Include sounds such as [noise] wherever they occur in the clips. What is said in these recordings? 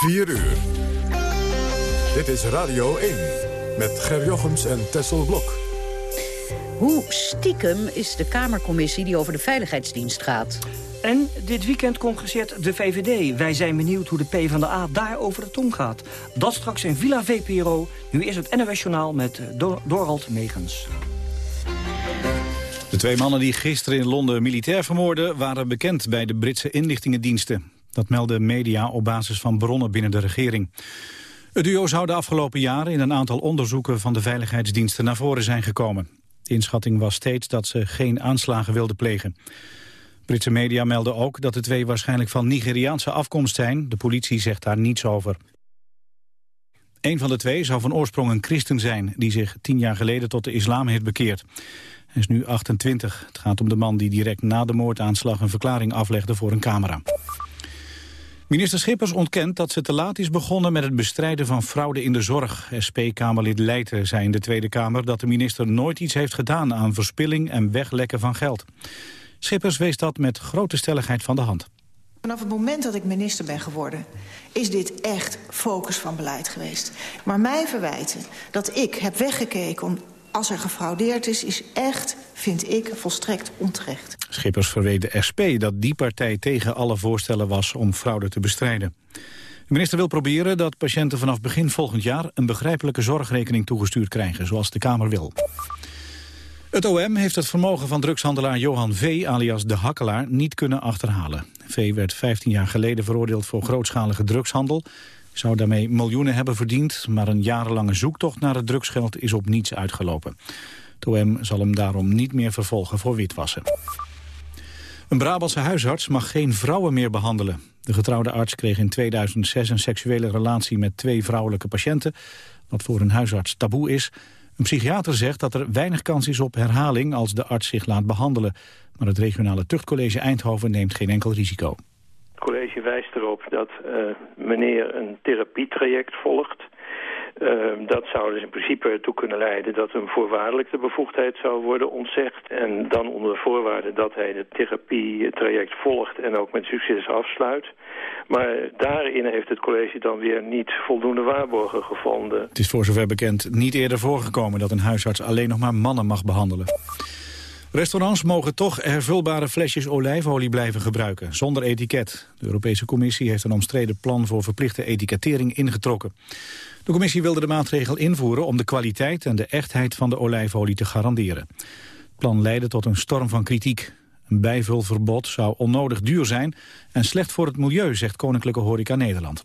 4 uur. Dit is Radio 1 met Ger Jochems en Tessel Blok. Hoe stiekem is de Kamercommissie die over de Veiligheidsdienst gaat? En dit weekend congresseert de VVD. Wij zijn benieuwd hoe de PvdA daar over de tong gaat. Dat straks in Villa VPRO. Nu is het NOS Journaal met eh, Dorald Megens. De twee mannen die gisteren in Londen militair vermoorden... waren bekend bij de Britse inlichtingendiensten. Dat melden media op basis van bronnen binnen de regering. Het duo zou de afgelopen jaren in een aantal onderzoeken van de veiligheidsdiensten naar voren zijn gekomen. De inschatting was steeds dat ze geen aanslagen wilden plegen. Britse media melden ook dat de twee waarschijnlijk van Nigeriaanse afkomst zijn. De politie zegt daar niets over. Een van de twee zou van oorsprong een christen zijn... die zich tien jaar geleden tot de islam heeft bekeerd. Hij is nu 28. Het gaat om de man die direct na de moordaanslag... een verklaring aflegde voor een camera. Minister Schippers ontkent dat ze te laat is begonnen met het bestrijden van fraude in de zorg. SP-Kamerlid Leijten zei in de Tweede Kamer dat de minister nooit iets heeft gedaan aan verspilling en weglekken van geld. Schippers wees dat met grote stelligheid van de hand. Vanaf het moment dat ik minister ben geworden... is dit echt focus van beleid geweest. Maar mij verwijten dat ik heb weggekeken om als er gefraudeerd is, is echt, vind ik, volstrekt onterecht. Schippers verweet de SP dat die partij tegen alle voorstellen was om fraude te bestrijden. De minister wil proberen dat patiënten vanaf begin volgend jaar een begrijpelijke zorgrekening toegestuurd krijgen, zoals de Kamer wil. Het OM heeft het vermogen van drugshandelaar Johan V. alias De Hakkelaar niet kunnen achterhalen. V. werd 15 jaar geleden veroordeeld voor grootschalige drugshandel zou daarmee miljoenen hebben verdiend... maar een jarenlange zoektocht naar het drugsgeld is op niets uitgelopen. Het zal hem daarom niet meer vervolgen voor witwassen. Een Brabantse huisarts mag geen vrouwen meer behandelen. De getrouwde arts kreeg in 2006 een seksuele relatie met twee vrouwelijke patiënten... wat voor een huisarts taboe is. Een psychiater zegt dat er weinig kans is op herhaling als de arts zich laat behandelen. Maar het regionale tuchtcollege Eindhoven neemt geen enkel risico college wijst erop dat uh, meneer een therapietraject volgt. Uh, dat zou dus in principe ertoe kunnen leiden dat hem voorwaardelijk de bevoegdheid zou worden ontzegd. En dan onder voorwaarde dat hij het therapietraject volgt en ook met succes afsluit. Maar daarin heeft het college dan weer niet voldoende waarborgen gevonden. Het is voor zover bekend niet eerder voorgekomen dat een huisarts alleen nog maar mannen mag behandelen. Restaurants mogen toch hervulbare flesjes olijfolie blijven gebruiken, zonder etiket. De Europese Commissie heeft een omstreden plan voor verplichte etikettering ingetrokken. De commissie wilde de maatregel invoeren om de kwaliteit en de echtheid van de olijfolie te garanderen. Het plan leidde tot een storm van kritiek. Een bijvulverbod zou onnodig duur zijn en slecht voor het milieu, zegt Koninklijke Horeca Nederland.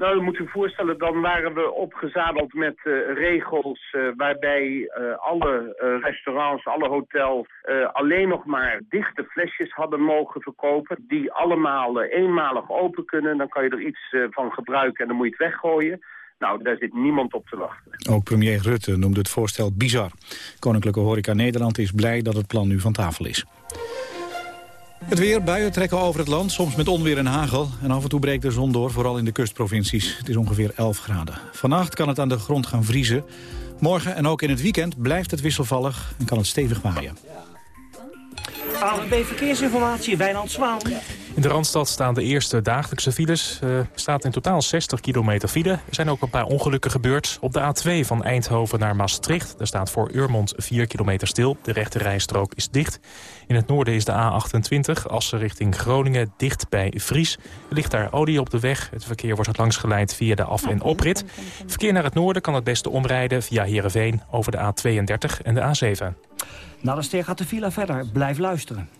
Nou, je moet je voorstellen, dan waren we opgezadeld met uh, regels uh, waarbij uh, alle restaurants, alle hotels alleen nog maar dichte flesjes hadden mogen verkopen. Die allemaal eenmalig open kunnen. Dan kan je er iets van gebruiken en dan moet je het weggooien. Nou, daar zit niemand op te wachten. Ook premier Rutte noemde het voorstel bizar. Koninklijke Horeca Nederland is blij dat het plan nu van tafel is. Het weer, buien trekken over het land, soms met onweer en hagel. En af en toe breekt de zon door, vooral in de kustprovincies. Het is ongeveer 11 graden. Vannacht kan het aan de grond gaan vriezen. Morgen en ook in het weekend blijft het wisselvallig en kan het stevig waaien. ANB Verkeersinformatie, Wijnand Zwaan. In de Randstad staan de eerste dagelijkse files. Er uh, staat in totaal 60 kilometer file. Er zijn ook een paar ongelukken gebeurd. Op de A2 van Eindhoven naar Maastricht. Daar staat voor Urmond 4 kilometer stil. De rechte rijstrook is dicht. In het noorden is de A28, Assen richting Groningen, dicht bij Vries. Er ligt daar olie op de weg. Het verkeer wordt langs geleid via de af- en oprit. Verkeer naar het noorden kan het beste omrijden via Heerenveen... over de A32 en de A7. Na de ster gaat de file verder. Blijf luisteren.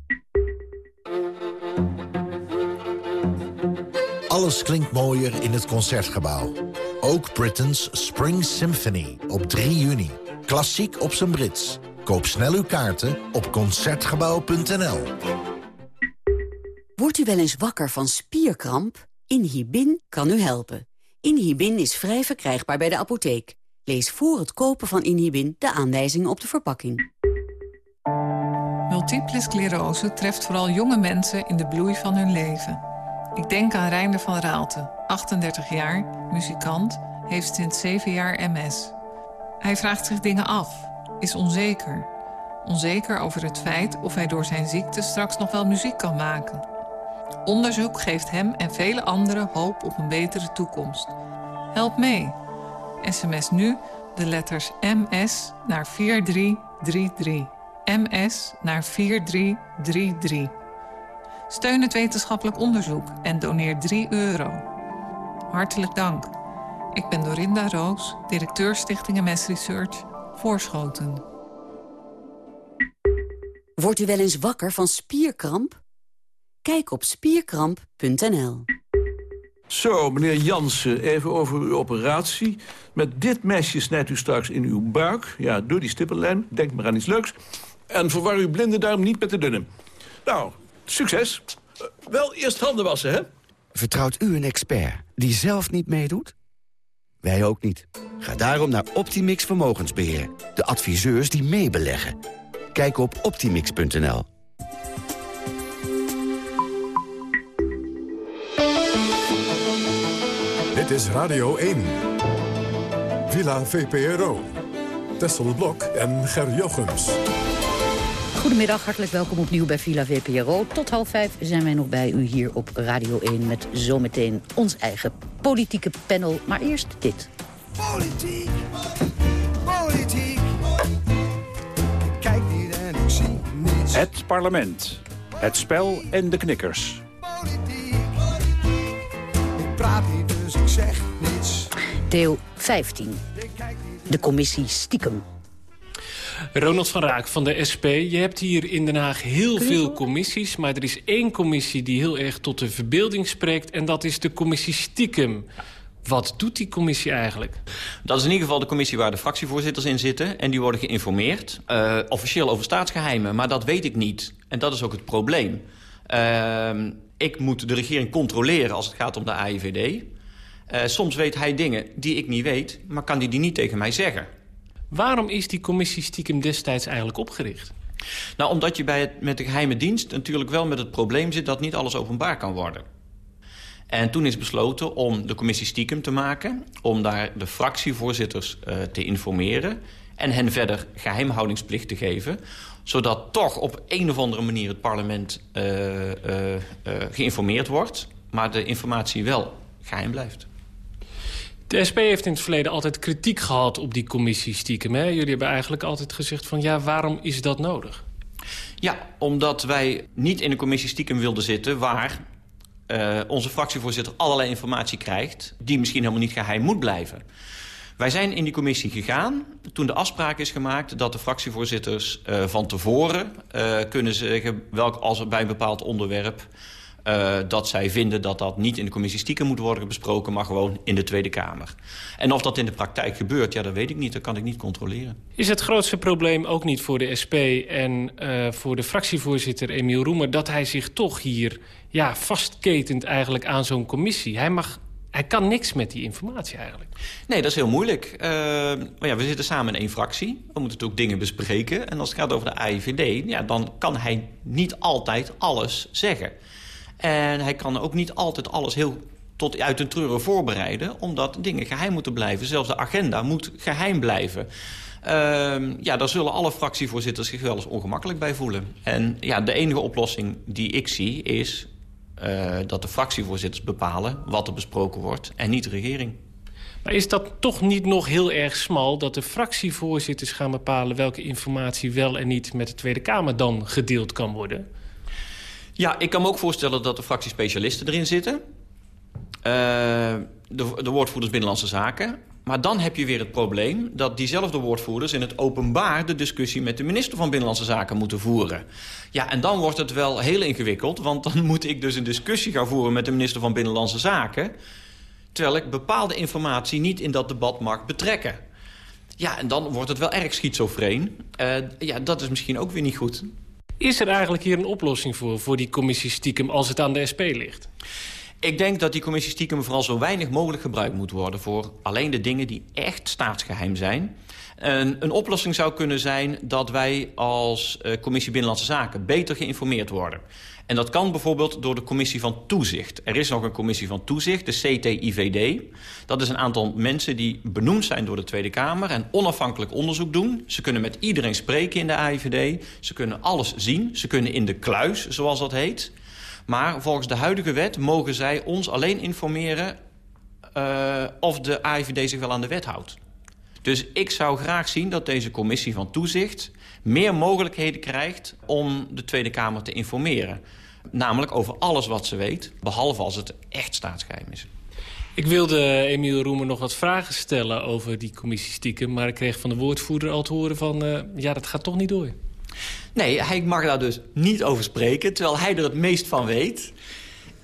Alles klinkt mooier in het Concertgebouw. Ook Britain's Spring Symphony op 3 juni. Klassiek op zijn Brits. Koop snel uw kaarten op Concertgebouw.nl. Wordt u wel eens wakker van spierkramp? Inhibin kan u helpen. Inhibin is vrij verkrijgbaar bij de apotheek. Lees voor het kopen van Inhibin de aanwijzingen op de verpakking. Multiple sclerose treft vooral jonge mensen in de bloei van hun leven. Ik denk aan Reinder van Raalte, 38 jaar, muzikant, heeft sinds 7 jaar MS. Hij vraagt zich dingen af, is onzeker. Onzeker over het feit of hij door zijn ziekte straks nog wel muziek kan maken. Onderzoek geeft hem en vele anderen hoop op een betere toekomst. Help mee. SMS nu de letters MS naar 4333. MS naar 4333. Steun het wetenschappelijk onderzoek en doneer 3 euro. Hartelijk dank. Ik ben Dorinda Roos, directeur Stichting MS Research, Voorschoten. Wordt u wel eens wakker van spierkramp? Kijk op spierkramp.nl. Zo, meneer Jansen, even over uw operatie. Met dit mesje snijdt u straks in uw buik. Ja, door die stippenlijn. Denk maar aan iets leuks. En verwar uw blinde darm niet met de dunne. Nou, succes. Uh, wel eerst handen wassen, hè? Vertrouwt u een expert die zelf niet meedoet? Wij ook niet. Ga daarom naar Optimix Vermogensbeheer. De adviseurs die meebeleggen. Kijk op optimix.nl. Dit is Radio 1. Villa VPRO. Tessel Blok en Ger Jochems. Goedemiddag, hartelijk welkom opnieuw bij Villa VPRO. Tot half vijf zijn wij nog bij u hier op Radio 1... met zometeen ons eigen politieke panel. Maar eerst dit. Politiek, politiek. Ik kijk niet en ik zie niets. Het parlement, het spel en de knikkers. Ik praat niet, dus ik zeg niets. Deel 15. De commissie Stiekem. Ronald van Raak van de SP. Je hebt hier in Den Haag heel veel commissies... maar er is één commissie die heel erg tot de verbeelding spreekt... en dat is de commissie Stiekem. Wat doet die commissie eigenlijk? Dat is in ieder geval de commissie waar de fractievoorzitters in zitten. En die worden geïnformeerd. Uh, officieel over staatsgeheimen, maar dat weet ik niet. En dat is ook het probleem. Uh, ik moet de regering controleren als het gaat om de AIVD. Uh, soms weet hij dingen die ik niet weet, maar kan hij die niet tegen mij zeggen. Waarom is die commissie stiekem destijds eigenlijk opgericht? Nou, omdat je bij het, met de geheime dienst natuurlijk wel met het probleem zit... dat niet alles openbaar kan worden. En toen is besloten om de commissie stiekem te maken... om daar de fractievoorzitters uh, te informeren... en hen verder geheimhoudingsplicht te geven... zodat toch op een of andere manier het parlement uh, uh, geïnformeerd wordt... maar de informatie wel geheim blijft. De SP heeft in het verleden altijd kritiek gehad op die commissie stiekem. Hè? Jullie hebben eigenlijk altijd gezegd van ja, waarom is dat nodig? Ja, omdat wij niet in een commissie stiekem wilden zitten... waar uh, onze fractievoorzitter allerlei informatie krijgt... die misschien helemaal niet geheim moet blijven. Wij zijn in die commissie gegaan toen de afspraak is gemaakt... dat de fractievoorzitters uh, van tevoren uh, kunnen zeggen... welk als bij een bepaald onderwerp... Uh, dat zij vinden dat dat niet in de commissie stiekem moet worden besproken... maar gewoon in de Tweede Kamer. En of dat in de praktijk gebeurt, ja, dat weet ik niet. Dat kan ik niet controleren. Is het grootste probleem ook niet voor de SP en uh, voor de fractievoorzitter Emiel Roemer... dat hij zich toch hier ja, vastketent eigenlijk aan zo'n commissie? Hij mag hij kan niks met die informatie eigenlijk. Nee, dat is heel moeilijk. Uh, maar ja, we zitten samen in één fractie. We moeten ook dingen bespreken. En als het gaat over de AIVD, ja, dan kan hij niet altijd alles zeggen. En hij kan ook niet altijd alles heel tot uit een treuren voorbereiden... omdat dingen geheim moeten blijven. Zelfs de agenda moet geheim blijven. Uh, ja, daar zullen alle fractievoorzitters zich wel eens ongemakkelijk bij voelen. En ja, de enige oplossing die ik zie is uh, dat de fractievoorzitters bepalen... wat er besproken wordt en niet de regering. Maar is dat toch niet nog heel erg smal... dat de fractievoorzitters gaan bepalen... welke informatie wel en niet met de Tweede Kamer dan gedeeld kan worden? Ja, ik kan me ook voorstellen dat er fractiespecialisten erin zitten. Uh, de, de woordvoerders Binnenlandse Zaken. Maar dan heb je weer het probleem dat diezelfde woordvoerders... in het openbaar de discussie met de minister van Binnenlandse Zaken moeten voeren. Ja, en dan wordt het wel heel ingewikkeld... want dan [laughs] moet ik dus een discussie gaan voeren met de minister van Binnenlandse Zaken... terwijl ik bepaalde informatie niet in dat debat mag betrekken. Ja, en dan wordt het wel erg schizofreen. Uh, ja, dat is misschien ook weer niet goed. Is er eigenlijk hier een oplossing voor, voor die commissie stiekem... als het aan de SP ligt? Ik denk dat die commissie stiekem vooral zo weinig mogelijk gebruikt moet worden... voor alleen de dingen die echt staatsgeheim zijn. En een oplossing zou kunnen zijn dat wij als uh, commissie Binnenlandse Zaken... beter geïnformeerd worden. En dat kan bijvoorbeeld door de commissie van toezicht. Er is nog een commissie van toezicht, de CTIVD. Dat is een aantal mensen die benoemd zijn door de Tweede Kamer... en onafhankelijk onderzoek doen. Ze kunnen met iedereen spreken in de AIVD. Ze kunnen alles zien. Ze kunnen in de kluis, zoals dat heet. Maar volgens de huidige wet mogen zij ons alleen informeren... Uh, of de AIVD zich wel aan de wet houdt. Dus ik zou graag zien dat deze commissie van toezicht... meer mogelijkheden krijgt om de Tweede Kamer te informeren. Namelijk over alles wat ze weet, behalve als het echt staatsgeheim is. Ik wilde Emiel Roemer nog wat vragen stellen over die commissie stiekem... maar ik kreeg van de woordvoerder al te horen van... Uh, ja, dat gaat toch niet door. Nee, hij mag daar dus niet over spreken, terwijl hij er het meest van weet.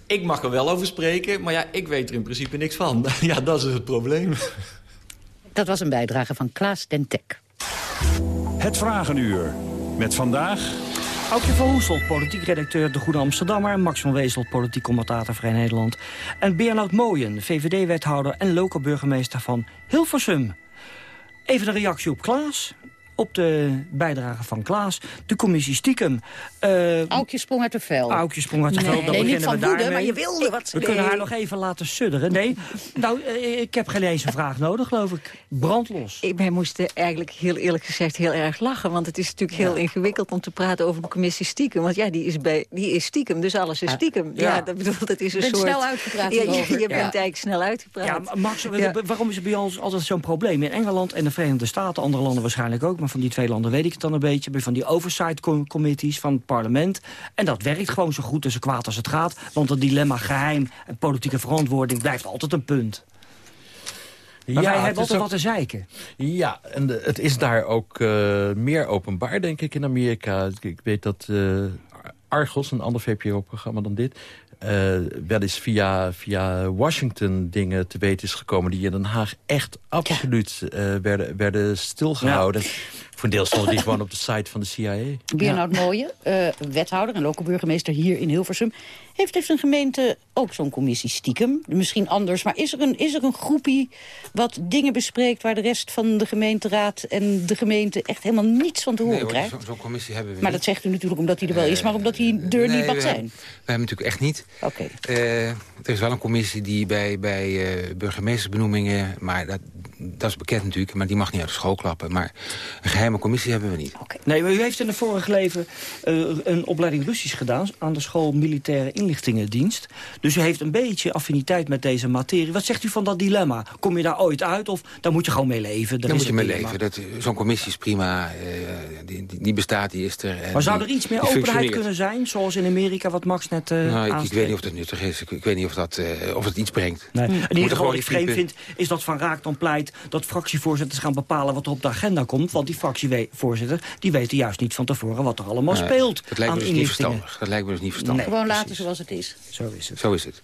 Ik mag er wel over spreken, maar ja, ik weet er in principe niks van. [laughs] ja, dat is het probleem. Dat was een bijdrage van Klaas Dentek. Het Vragenuur. Met vandaag... Aukje van Hoesel, politiek redacteur De Goede Amsterdammer... Max van Wezel, politiek commentator Vrij Nederland... en Bernard Mooyen, VVD-wethouder en local burgemeester van Hilversum. Even een reactie op Klaas op de bijdrage van Klaas. De commissie stiekem. Uh, Aukje sprong uit de vel. Aukje sprong uit de vel. Nee, niet van woede, maar je wilde wat We kunnen haar nog even laten sudderen. Nee, nou, uh, ik heb geen eens een vraag nodig, geloof ik. Brandlos. Ik, wij moesten eigenlijk heel eerlijk gezegd heel erg lachen. Want het is natuurlijk heel ingewikkeld om te praten over de commissie stiekem. Want ja, die is, bij, die is stiekem, dus alles is stiekem. Ja, ja dat bedoelt, het is een je soort... snel uitgepraat ja, je, je bent eigenlijk snel uitgepraat. Ja, Max, waarom is het bij ons altijd zo'n probleem? In Engeland en de Verenigde Staten, andere landen waarschijnlijk ook... maar van die twee landen weet ik het dan een beetje. Van die oversight committees van het parlement. En dat werkt gewoon zo goed en zo kwaad als het gaat. Want het dilemma geheim en politieke verantwoording blijft altijd een punt. Maar ja, wij hebben altijd wat te zeiken. Ja, en de, het is daar ook uh, meer openbaar, denk ik, in Amerika. Ik weet dat uh, Argos, een ander VPRO-programma dan dit... Uh, wel eens via, via Washington dingen te weten is gekomen... die in Den Haag echt absoluut werden, werden stilgehouden. Ja. Voor een deel stonden die gewoon op de site van de CIA. Bernard ja. Mooije, uh, wethouder en lokale burgemeester hier in Hilversum. Heeft, heeft een gemeente ook zo'n commissie stiekem? Misschien anders, maar is er, een, is er een groepie wat dingen bespreekt... waar de rest van de gemeenteraad en de gemeente echt helemaal niets van te horen nee, krijgt? Zo'n zo commissie hebben we Maar niet. dat zegt u natuurlijk omdat hij er wel is, maar omdat die deur nee, niet mag we zijn. Hebben, we hebben natuurlijk echt niet. Oké. Okay. Uh, er is wel een commissie die bij, bij uh, burgemeestersbenoemingen... maar dat, dat is bekend natuurlijk, maar die mag niet uit de school klappen. Maar een geheime commissie hebben we niet. Okay. Nee, maar u heeft in het vorige leven uh, een opleiding Russisch gedaan... aan de school Militaire Inlichtingendienst. Dus u heeft een beetje affiniteit met deze materie. Wat zegt u van dat dilemma? Kom je daar ooit uit of daar moet je gewoon mee leven? Daar moet je mee leven. Zo'n commissie is prima. Uh, die, die, die, bestaat, die is er. En maar zou er iets meer openheid kunnen zijn? Zoals in Amerika, wat Max net uh, nou, ik, ik, weet niet of dat nuttig is. Ik, ik weet niet of, dat, of het iets brengt. Nee. In ieder geval wat ik vreemd vind, is dat Van Raak dan pleit... dat fractievoorzitters gaan bepalen wat er op de agenda komt. Want die fractievoorzitter die weten juist niet van tevoren wat er allemaal nee, speelt dat lijkt me aan dus niet verstandig. Dat lijkt me dus niet verstandig. Nee, gewoon laten zoals het is. Zo is het. Zo is het.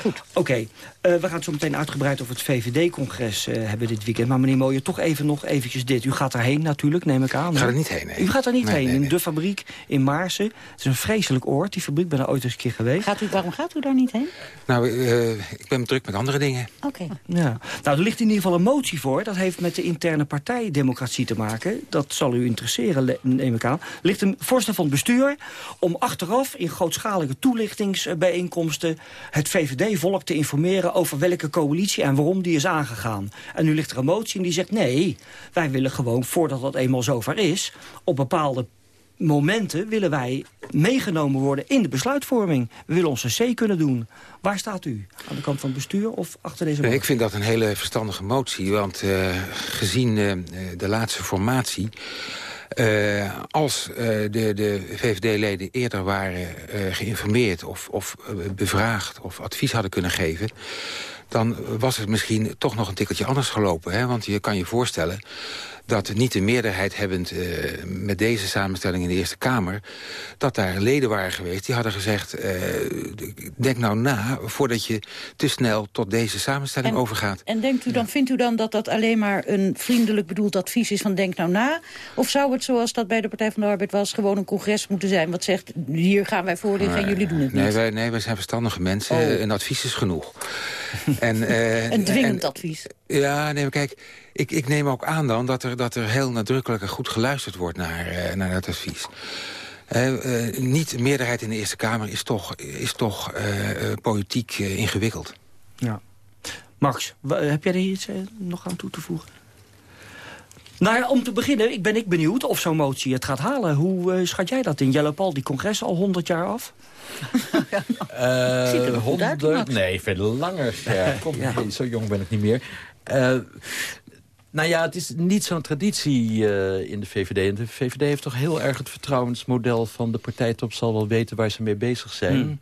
Goed. Oké, okay. uh, we gaan het zo meteen uitgebreid over het VVD-congres uh, hebben dit weekend. Maar meneer Mooijer, toch even nog eventjes dit. U gaat daarheen natuurlijk, neem ik aan. Ik ga er niet heen, nee. U gaat er niet nee, heen, nee, in nee. de fabriek in Maarsen. Het is een vreselijk oord, die fabriek. ben er ooit eens een keer geweest. Gaat u, waarom gaat u daar niet heen? Nou, uh, ik ben druk met andere dingen. Oké. Okay. Ja. Nou, er ligt in ieder geval een motie voor. Dat heeft met de interne partijdemocratie te maken. Dat zal u interesseren, neem ik aan. Er ligt een voorstel van het bestuur om achteraf in grootschalige toelichtingsbijeenkomsten... het VVD-volk te informeren over welke coalitie en waarom die is aangegaan. En nu ligt er een motie en die zegt nee, wij willen gewoon, voordat dat eenmaal zover is... op bepaalde momenten willen wij meegenomen worden in de besluitvorming. We willen onze C kunnen doen. Waar staat u? Aan de kant van het bestuur of achter deze nee, Ik vind dat een hele verstandige motie, want uh, gezien uh, de laatste formatie... Uh, als uh, de, de VVD-leden eerder waren uh, geïnformeerd of, of bevraagd of advies hadden kunnen geven dan was het misschien toch nog een tikkeltje anders gelopen. Hè? Want je kan je voorstellen dat niet de meerderheid hebbend uh, met deze samenstelling in de Eerste Kamer... dat daar leden waren geweest die hadden gezegd... Uh, denk nou na voordat je te snel tot deze samenstelling en, overgaat. En denkt u dan, vindt u dan dat dat alleen maar een vriendelijk bedoeld advies is van denk nou na? Of zou het zoals dat bij de Partij van de Arbeid was... gewoon een congres moeten zijn wat zegt hier gaan wij voor liggen en jullie doen het nee, niet? Wij, nee, wij zijn verstandige mensen. Oh. Een advies is genoeg. [laughs] en, uh, een dwingend en, advies. Ja, nee, maar kijk, ik, ik neem ook aan dan dat er, dat er heel nadrukkelijk en goed geluisterd wordt naar, uh, naar dat advies. Uh, uh, niet de meerderheid in de Eerste Kamer is toch, is toch politiek ingewikkeld. Ja. Max, heb jij er iets nog aan toe te voegen? Nou ja, om te beginnen, ik ben ik benieuwd of zo'n motie het gaat halen. Hoe uh, schat jij dat in? Jelle Paul, die congres al 100 jaar af? [laughs] uh, 100? nee, veel langer. Ja, [laughs] kom, ja. Zo jong ben ik niet meer. Uh, nou ja, het is niet zo'n traditie uh, in de VVD. En de VVD heeft toch heel erg het vertrouwensmodel van de partijtop... zal wel weten waar ze mee bezig zijn. Hmm.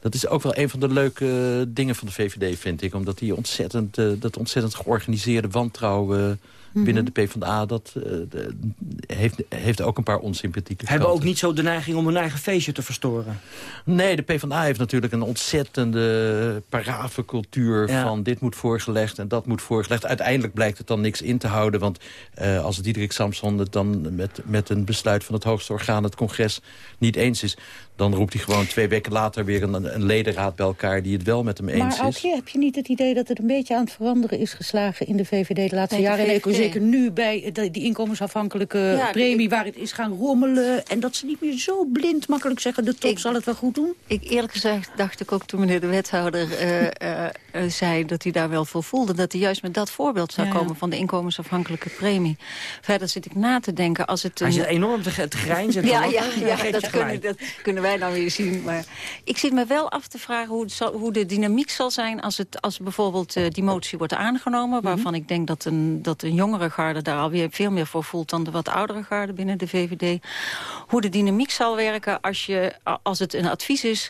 Dat is ook wel een van de leuke dingen van de VVD, vind ik. Omdat die ontzettend, uh, dat ontzettend georganiseerde wantrouwen... -hmm. binnen de PvdA, dat uh, de, heeft, heeft ook een paar onsympathieke Hebben ook niet zo de neiging om hun eigen feestje te verstoren? Nee, de PvdA heeft natuurlijk een ontzettende paravencultuur... Ja. van dit moet voorgelegd en dat moet voorgelegd. Uiteindelijk blijkt het dan niks in te houden. Want uh, als Diederik Samson het dan met, met een besluit van het hoogste orgaan... het congres niet eens is... dan roept hij gewoon twee weken later weer een, een ledenraad bij elkaar... die het wel met hem eens maar is. Maar ook hier heb je niet het idee dat het een beetje aan het veranderen is geslagen... in de VVD de laatste jaren? De. Zeker nu bij die inkomensafhankelijke ja, premie... Waar het is gaan rommelen. En dat ze niet meer zo blind makkelijk zeggen... de top ik, zal het wel goed doen. Ik eerlijk gezegd dacht ik ook toen meneer de wethouder uh, uh, [laughs] uh, zei... dat hij daar wel voor voelde. Dat hij juist met dat voorbeeld zou ja. komen... van de inkomensafhankelijke premie. Verder zit ik na te denken als het... Een... Hij zit enorm te, te grijnzen. ja, ja, ja, dat, kunnen, dat kunnen wij dan weer zien. Maar ik zit me wel af te vragen hoe, het zal, hoe de dynamiek zal zijn... als, het, als bijvoorbeeld die motie wordt aangenomen... waarvan mm -hmm. ik denk dat een, dat een jongere garde daar alweer veel meer voor voelt... dan de wat oudere garde binnen de VVD. Hoe de dynamiek zal werken als, je, als het een advies is...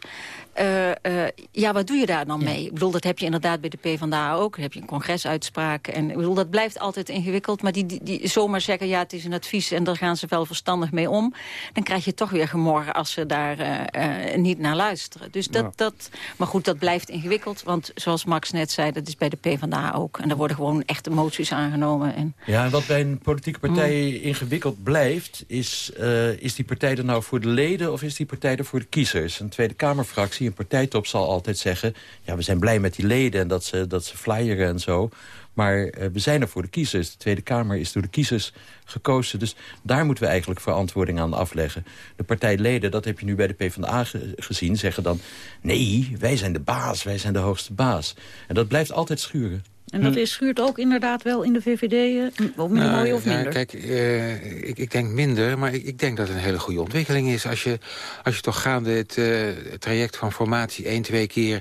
Uh, uh, ja, wat doe je daar dan mee? Ik bedoel, dat heb je inderdaad bij de PvdA ook. Dan heb je een congresuitspraak. En ik bedoel, dat blijft altijd ingewikkeld. Maar die, die, die zomaar zeggen, ja, het is een advies... en daar gaan ze wel verstandig mee om. Dan krijg je toch weer gemorren als ze daar uh, niet naar luisteren. Dus dat, ja. dat, maar goed, dat blijft ingewikkeld. Want zoals Max net zei, dat is bij de PvdA ook. En er worden gewoon echte moties aangenomen. En... Ja, en wat bij een politieke partij mm. ingewikkeld blijft... Is, is die partij er nou voor de leden of is die partij er voor de kiezers? Een Tweede Kamerfractie een partijtop zal altijd zeggen... ja, we zijn blij met die leden en dat ze, dat ze flyeren en zo. Maar uh, we zijn er voor de kiezers. De Tweede Kamer is door de kiezers gekozen. Dus daar moeten we eigenlijk verantwoording aan afleggen. De partijleden, dat heb je nu bij de PvdA ge gezien... zeggen dan, nee, wij zijn de baas, wij zijn de hoogste baas. En dat blijft altijd schuren. En dat is, schuurt ook inderdaad wel in de VVD, minder nou, mooi of minder? Ja, kijk, uh, ik, ik, denk minder, maar ik, ik, denk dat het een hele goede ontwikkeling is. Als je, als je toch gaande het, uh, het traject van formatie één, twee keer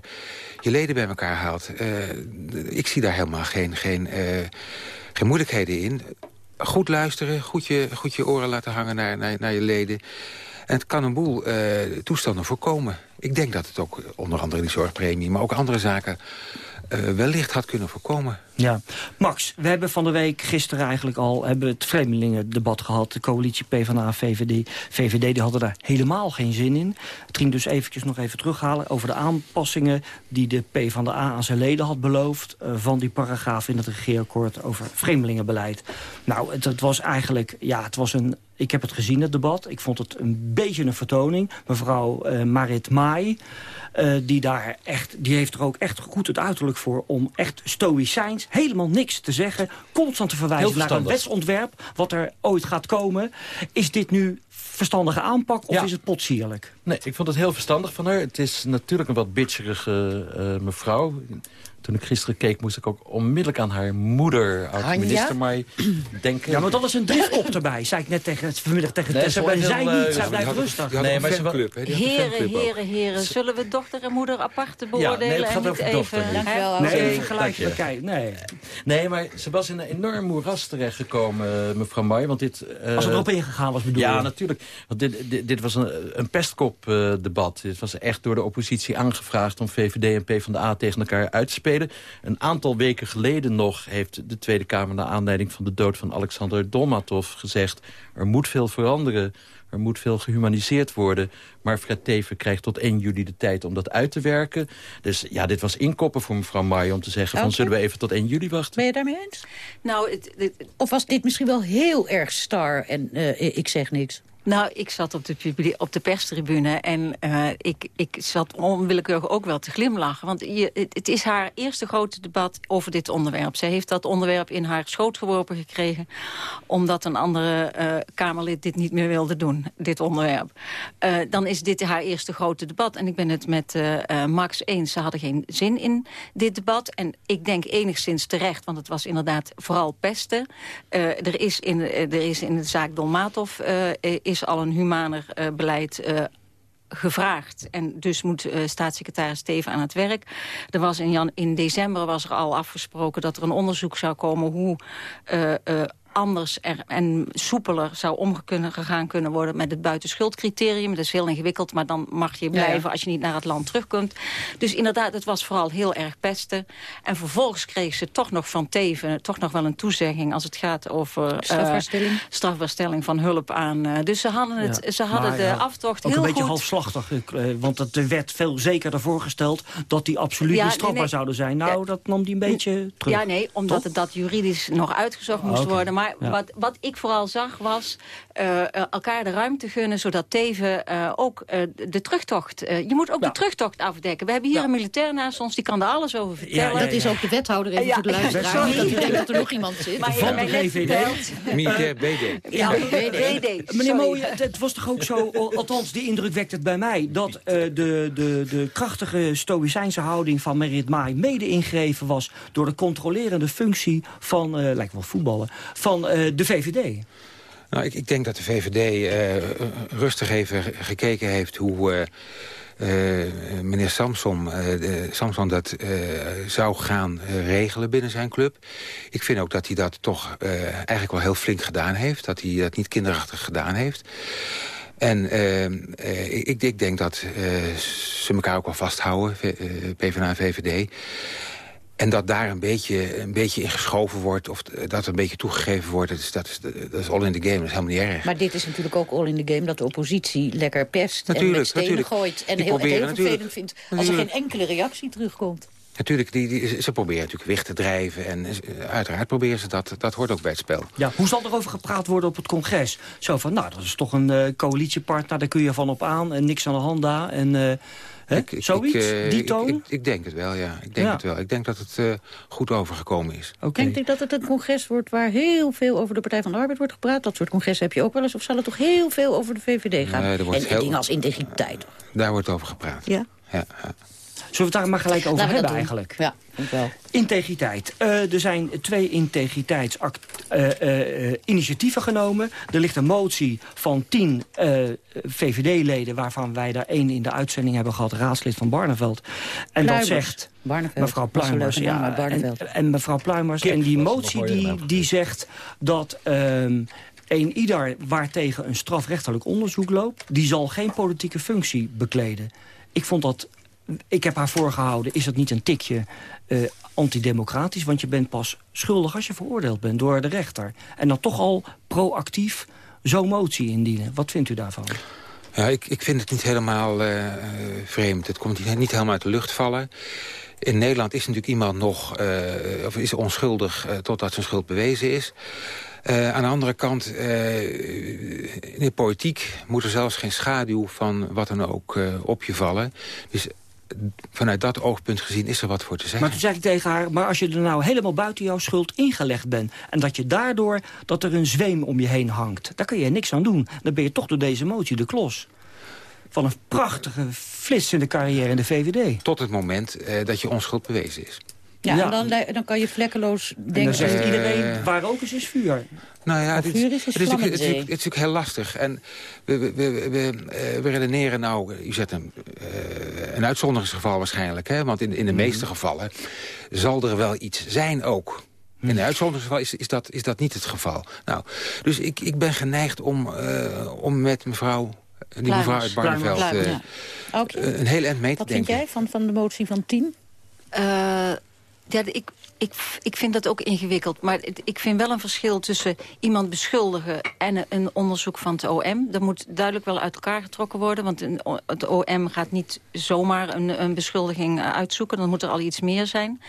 je leden bij elkaar haalt. ik zie daar helemaal geen, geen, geen moeilijkheden in. Goed luisteren, goed je, goed je oren laten hangen naar, naar, naar je leden. En het kan een boel toestanden voorkomen. Ik denk dat het ook onder andere die zorgpremie, maar ook andere zaken wellicht had kunnen voorkomen. Ja. Max, we hebben van de week gisteren eigenlijk al hebben het vreemdelingendebat gehad. De coalitie PvdA VVD. VVD die hadden daar helemaal geen zin in. Het ging dus eventjes nog even terughalen over de aanpassingen... die de PvdA aan zijn leden had beloofd... Uh, van die paragraaf in het regeerakkoord over vreemdelingenbeleid. Nou, het, was eigenlijk... Ja, het was een ik heb het gezien, het debat. Ik vond het een beetje een vertoning. Mevrouw uh, Marit Maai, uh, die, daar echt, die heeft er ook echt goed het uiterlijk voor... om echt stoïcijns helemaal niks te zeggen. Constant te verwijzen naar een wetsontwerp... wat er ooit gaat komen. Is dit nu verstandige aanpak of ja. is het potsierlijk? Nee, ik vond het heel verstandig van haar. Het is natuurlijk een wat bitcherige uh, mevrouw... Toen ik gisteren keek, moest ik ook onmiddellijk aan haar moeder, oud-minister Mai, [clears throat] denken. Ja, maar dat is een driftkop erbij, zei ik net tegen, vanmiddag tegen nee, Tessel. En zij niet, zij blijft rustig. Nee, maar ze heren, heren, heren, zullen we dochter en moeder apart beoordelen? Ja, nee, het over even, nee, even vergelijkbaar Nee. nee, maar ze was in een enorm moeras terechtgekomen, mevrouw Mai. Want dit, uh, Als het erop ingegaan was, bedoel Ja, natuurlijk. Want dit, dit, dit was een, een pestkop uh, debat. Dit was echt door de oppositie aangevraagd om VVD en PvdA tegen elkaar uit te spelen een aantal weken geleden nog... heeft de Tweede Kamer naar aanleiding van de dood van Alexander Dolmatov gezegd... er moet veel veranderen, er moet veel gehumaniseerd worden. Maar Fred Teven krijgt tot 1 juli de tijd om dat uit te werken. Dus ja, dit was inkoppen voor mevrouw Maaien om te zeggen... van zullen we even tot 1 juli wachten? Ben je daarmee eens? Nou, het, het, Of was dit misschien wel heel erg star en eh, ik zeg niks? Nou, ik zat op de, op de perstribune en eh, ik, ik zat onwillekeurig ook wel te glimlachen. Want je, het, is haar eerste grote debat over dit onderwerp. Zij heeft dat onderwerp in haar schoot geworpen gekregen... omdat een andere eh, Kamerlid dit niet meer wilde doen, dit onderwerp. Eh, dan is dit haar eerste grote debat. En ik ben het met Max eens. Ze hadden geen zin in dit debat. En ik denk enigszins terecht, want het was inderdaad vooral pesten. Er, is in, er is in de zaak Dolmatov eh, is al een humaner eh, beleid eh, gevraagd. En dus moet eh, staatssecretaris Steven aan het werk. Er was in, jan in december was er al afgesproken dat er een onderzoek zou komen... hoe anders er, en soepeler zou omgegaan kunnen worden met het buitenschuldcriterium. Dat is heel ingewikkeld, maar dan mag je blijven ja. als je niet naar het land terugkomt. Dus inderdaad, het was vooral heel erg pesten. En vervolgens kreeg ze toch nog van Teven toch nog wel een toezegging als het gaat over eh, Strafbaarstelling. strafbaarstelling van hulp aan. eh, dus ze hadden, het, Ja, ze hadden maar, de ja, aftocht Ook heel een beetje goed. halfslachtig, eh, want het- er werd veel zekerder voorgesteld... dat die absoluut Ja, niet nee, strafbaar nee. zouden zijn. Nou, dat nam die een beetje terug. Ja, nee, omdat Toch? het dat juridisch nog uitgezocht Ah, moest worden. Maar Ja. wat, wat ik vooral zag was elkaar de ruimte gunnen... zodat Teven eh, ook eh, de terugtocht... eh, je moet ook de terugtocht afdekken. We hebben hier een militair naast ons, die kan er alles over vertellen. dat is ook de wethouder, even Ja, voor de luisteraar. sorry. Niet dat u denkt dat er nog iemand zit. Maar Van de verteld. Militair BD. Ja, BD. Meneer. Mooij, het, was toch ook zo, al- althans die indruk wekt het bij mij... dat eh, de, de, de krachtige stoïcijnse houding van Merit Maai mede ingreven was... door de controlerende functie van, eh, lijkt wel voetballen, van eh, de VVD. Nou, ik, ik denk dat de VVD eh, rustig even gekeken heeft hoe... eh, eh, meneer Samson, de- Samson dat zou gaan regelen binnen zijn club. Ik vind ook dat hij dat toch eigenlijk wel heel flink gedaan heeft. Dat hij dat niet kinderachtig gedaan heeft. En ik, ik denk dat ze elkaar ook wel vasthouden, PvdA en VVD. En dat daar een beetje, een beetje in geschoven wordt... of dat er een beetje toegegeven wordt, dat is, dat is, dat is all in the game. Dat is helemaal niet erg. Maar dit is natuurlijk ook all in the game... dat de oppositie lekker pest en met stenen natuurlijk. gooit... en Die heel, het proberen heel vervelend vindt als er geen enkele reactie terugkomt. Natuurlijk, die, die, ze proberen natuurlijk weg te drijven. En eh, uiteraard proberen ze dat. Dat hoort ook bij het spel. Ja, hoe zal er over gepraat worden op het congres? Zo van, nou, dat is toch een eh, coalitiepartner, daar kun je van op aan... en niks aan de hand daar. En, eh, hè? Zoiets, eh, die ik- toon? Ik, ik denk het wel, ja. Ik denk Ja. het wel. Ik denk dat het eh, goed overgekomen is. Denk ik dat het een congres wordt waar heel veel over de Partij van de Arbeid wordt gepraat? Dat soort congressen heb je ook wel eens. Of zal het toch heel veel over de VVD gaan? Nee, er wordt en, heel- dingen als integriteit. Daar wordt over gepraat. Ja, ja. Zullen we het daar maar gelijk over hebben doen. eigenlijk? Ja, wel. Integriteit. Eh, er zijn twee integriteitsinitiatieven genomen. Er ligt een motie van tien eh, VVD-leden... waarvan wij daar één in de uitzending hebben gehad... raadslid van Barneveld. En Pluimers. dat zegt Barneveld. mevrouw Pluimers. maar en, Barneveld. en mevrouw Pluimers. Kip en die motie die, die zegt dat... ehm een ieder waartegen een strafrechtelijk onderzoek loopt... die zal geen politieke functie bekleden. Ik vond dat ik heb haar voorgehouden, is dat niet een tikje eh, antidemocratisch? Want je bent pas schuldig als je veroordeeld bent door de rechter. En dan toch al proactief zo'n motie indienen. Wat vindt u daarvan? Ja, ik, ik vind het niet helemaal eh, eh, vreemd. Het komt niet, helemaal uit de lucht vallen. In Nederland is natuurlijk iemand nog of is onschuldig totdat zijn schuld bewezen is. Aan de andere kant, in de politiek moet er zelfs geen schaduw van wat dan ook op je vallen. Dus vanuit dat oogpunt gezien is er wat voor te zeggen. Maar toen zei ik tegen haar, maar als je er nou helemaal buiten jouw schuld ingelegd bent... en dat je daardoor, dat er een zweem om je heen hangt... daar kun je niks aan doen. Dan ben je toch door deze motie de klos. Van een prachtige, flitsende carrière in de VVD. Tot het moment eh, dat je onschuld bewezen is. Ja, Ja. en dan, dan kan je vlekkeloos En dan denken... zegt Eh, iedereen, waar ook is, is vuur. Nou ja, dit, vuur is, is het, is het, is, natuurlijk- het is natuurlijk heel lastig. En we, we, we, we, eh, we redeneren nou, u zet een, eh, een uitzonderingsgeval waarschijnlijk. Hè? Want in, in de meeste gevallen zal er wel iets zijn ook. In een uitzonderingsgeval is, is, dat, is dat niet het geval. Nou, dus ik, ik ben geneigd om, eh, om met mevrouw, die mevrouw uit Barneveld... Eh, ja. Een heel eind mee te Wat vind denken. jij van, van de motie van 10? Eh, Ja, ik, ik, ik vind dat ook ingewikkeld. Maar ik vind wel een verschil tussen iemand beschuldigen... en een- onderzoek van het OM. Dat moet duidelijk wel uit elkaar getrokken worden. Want het OM gaat niet zomaar een, een beschuldiging eh, uitzoeken. Dan moet er al iets meer zijn.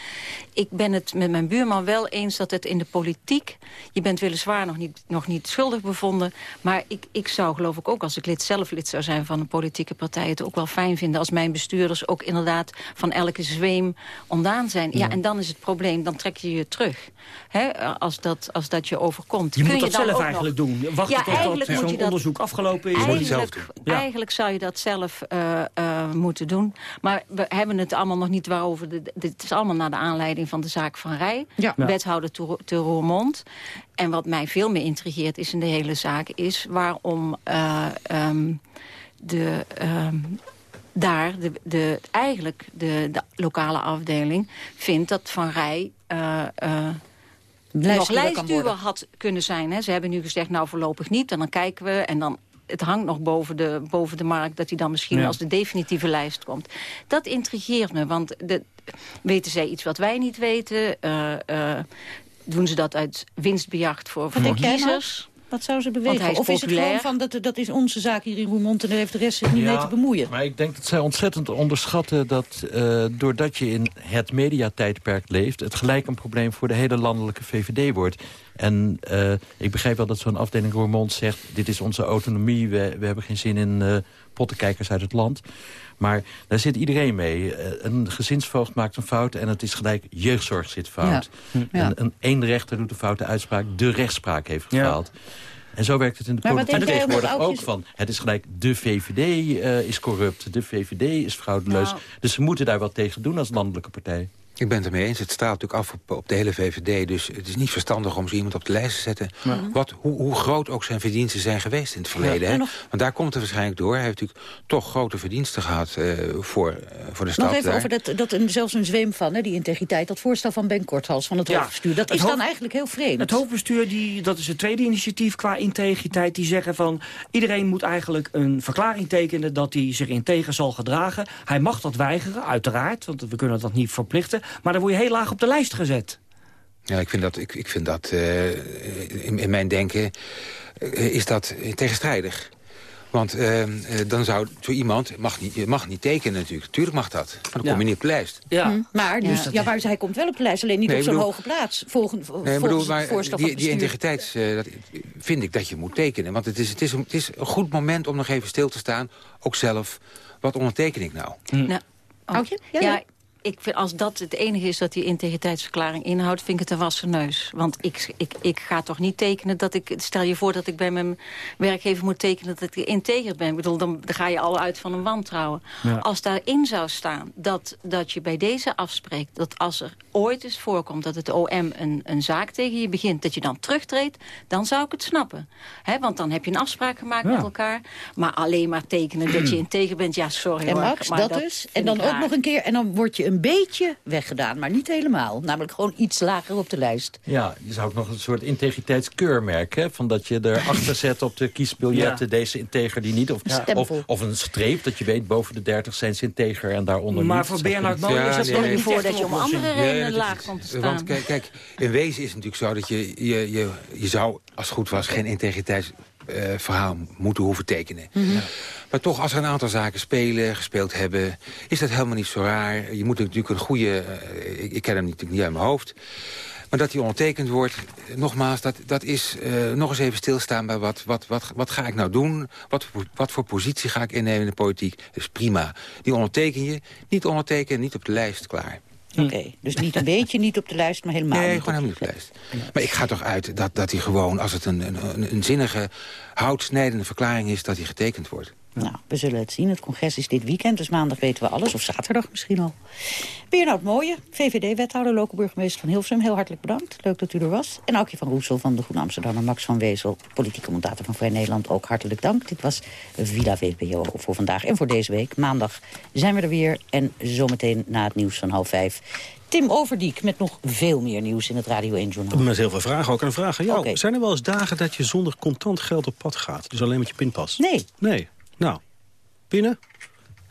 Ik ben het met mijn buurman wel eens dat het in de politiek... je bent weliswaar nog niet, nog niet schuldig bevonden... maar ik, ik zou geloof ik ook als ik lid, zelf lid zou zijn van een politieke partij... het ook wel fijn vinden als mijn bestuurders ook inderdaad... van elke zweem ontdaan zijn. Ja, Ja. en dan is het probleem, dan trek je je terug. Hè, als, dat, als dat je overkomt. Je Kun moet dat dan zelf eigenlijk nog- doen. Wachten Ja, tot eigenlijk dat moet je zo'n dat- onderzoek afgelopen is. Eigenlijk, Ja. eigenlijk zou je dat zelf eh, eh, moeten doen. Maar we hebben het allemaal nog niet waarover. De, dit is allemaal naar de aanleiding van de zaak van Rij. Ja. Wethouder te, Roermond. En wat mij veel meer intrigeert is in de hele zaak... is waarom eh, ehm, de... ehm, daar de, de, eigenlijk de, de lokale afdeling vindt dat Van Rij... eh, eh, nog had kunnen zijn. Hè. Ze hebben nu gezegd, nou voorlopig niet. En dan kijken we en dan... Het hangt nog boven de, boven de markt dat hij dan misschien Ja. als de definitieve lijst komt. Dat intrigeert me, want de, weten zij iets wat wij niet weten? Eh, eh, doen ze dat uit winstbejacht voor, voor nou? kiezers? Wat zou ze Want bewegen? hij is Of is het gewoon van, dat, dat is onze zaak hier in Roermond... en daar heeft de rest zich niet mee te bemoeien? Maar ik denk dat zij ontzettend onderschatten dat eh, doordat je in het mediatijdperk leeft... het gelijk een probleem voor de hele landelijke VVD wordt. En eh, ik begrijp wel dat zo'n afdeling Roermond zegt... dit is onze autonomie, we, we hebben geen zin in eh, pottenkijkers uit het land. Maar daar zit iedereen mee. Eh, een gezinsvoogd maakt een fout en het is gelijk jeugdzorg zit fout. Ja. Ja. En een één rechter doet een foute uitspraak, de rechtspraak heeft Ja. gefaald. En zo werkt het in de Maar politiek tegenwoordig ook van... het is gelijk, de VVD eh, is corrupt, de VVD is fraudeleus. Nou. Dus ze moeten daar wat tegen doen als landelijke partij. Ik ben het ermee eens. Het straalt natuurlijk af op, op de hele VVD. Dus het is niet verstandig om zo iemand op de lijst te zetten. Wat, hoe, hoe groot ook zijn verdiensten zijn geweest in het verleden. Ja. Hè? Want daar komt het waarschijnlijk door. Hij heeft natuurlijk toch grote verdiensten gehad eh, voor, eh, voor de stad. Nog even daar. over dat, dat een, zelfs een zweem van, hè, die integriteit. Dat voorstel van Ben Korthals van het Ja. hoofdbestuur. Dat Het is dan eigenlijk heel vreemd. Het hoofdbestuur, die, dat is het tweede initiatief qua integriteit... die zeggen van iedereen moet eigenlijk een verklaring tekenen... dat hij zich integer zal gedragen. Hij mag dat weigeren, uiteraard, want we kunnen dat niet verplichten. Maar dan word je heel laag op de lijst gezet. Ja, ik vind dat, ik, ik vind dat eh, in, in mijn denken eh, is dat tegenstrijdig. Want eh, eh, dan zou zo iemand, mag niet, je mag niet tekenen natuurlijk. Tuurlijk mag dat, maar dan Ja. kom je niet op de lijst. Ja. Hm, Maar, dus, Ja. ja. maar hij komt wel op de lijst, alleen niet Nee, op zo'n hoge plaats. Volgen, Nee, volgens bedoel, voorstel die, van die eh, dat vind ik dat je moet tekenen. Want het is, het, is een, het is een goed moment om nog even stil te staan. Ook zelf. Wat onderteken ik nou? Nou? Ja, Ja, ja. Ik vind, als dat het enige is dat die integriteitsverklaring inhoudt... vind ik het een wassen neus. Want ik, ik, ik ga toch niet tekenen dat ik... Stel je voor dat ik bij mijn werkgever moet tekenen dat ik integer ben. Ik bedoel, dan, dan ga je al uit van een wantrouwen. Ja. Als daarin zou staan dat, dat je bij deze afspreekt... dat als er ooit eens voorkomt dat het OM een, een zaak tegen je begint... dat je dan terugtreedt, dan zou ik het snappen. Hè, want dan heb je een afspraak gemaakt Ja. met elkaar. Maar alleen maar tekenen dat je integer bent... ja, sorry En hoor, Max, maar dat, vind En dan ook raar. nog een keer, en dan word je een beetje weggedaan, maar niet helemaal. Namelijk gewoon iets lager op de lijst. Ja, je zou ook nog een soort integriteitskeurmerk... Hè, van dat je erachter zet op de kiesbiljetten... deze integer die niet. Of, of, of een streep dat je weet boven de 30 zijn ze integer en daaronder Maar niet. voor Dat zou Bernard. Molen is dat nee, niet voor dat je om andere redenen laag komt te Want staan. kijk, kijk, in wezen is het natuurlijk zo dat je, je, je, je zou, als het goed was, geen integriteitsverhaal moeten hoeven tekenen. Maar toch, als er een aantal zaken spelen, gespeeld hebben, is dat helemaal niet zo raar. Je moet natuurlijk een goede, eh, ik, ik ken hem natuurlijk niet uit mijn hoofd. Maar dat die ondertekend wordt, eh, nogmaals, dat, dat is eh, nog eens even stilstaan bij wat, wat, wat, wat ga ik nou doen? Wat, voor- wat voor positie ga ik innemen in de politiek? Dat is prima. Die onderteken je, niet ondertekenen, niet op de lijst, klaar. Oké, dus niet een beetje niet op de lijst, maar helemaal Nee, niet. gewoon helemaal niet op de lijst. Maar ik ga toch uit dat, dat hij gewoon, als het een, een, een, een zinnige, houtsnijdende verklaring is... dat hij getekend wordt. Nou, we zullen het zien. Het congres is dit weekend, dus maandag weten we alles. Of zaterdag misschien al. Bernard Mooije, VVD-wethouder, lokale burgemeester van Hilversum. Heel hartelijk bedankt. Leuk dat u er was. En Aukje van Roesel van de Groene Amsterdammer. Max van Wezel, politiek commentator van Vrij Nederland. Ook hartelijk dank. Dit was Villa VPRO voor vandaag en voor deze week. Maandag zijn we er weer. En zometeen na het nieuws van half vijf... Tim Overdiek met nog veel meer nieuws in het Radio 1-journaal. Met heel veel vragen ook. En aan jou. Oké. Zijn er wel eens dagen dat je zonder contant geld op pad gaat? Dus alleen met je pinpas? Nee. Nee. Nou, pinnen?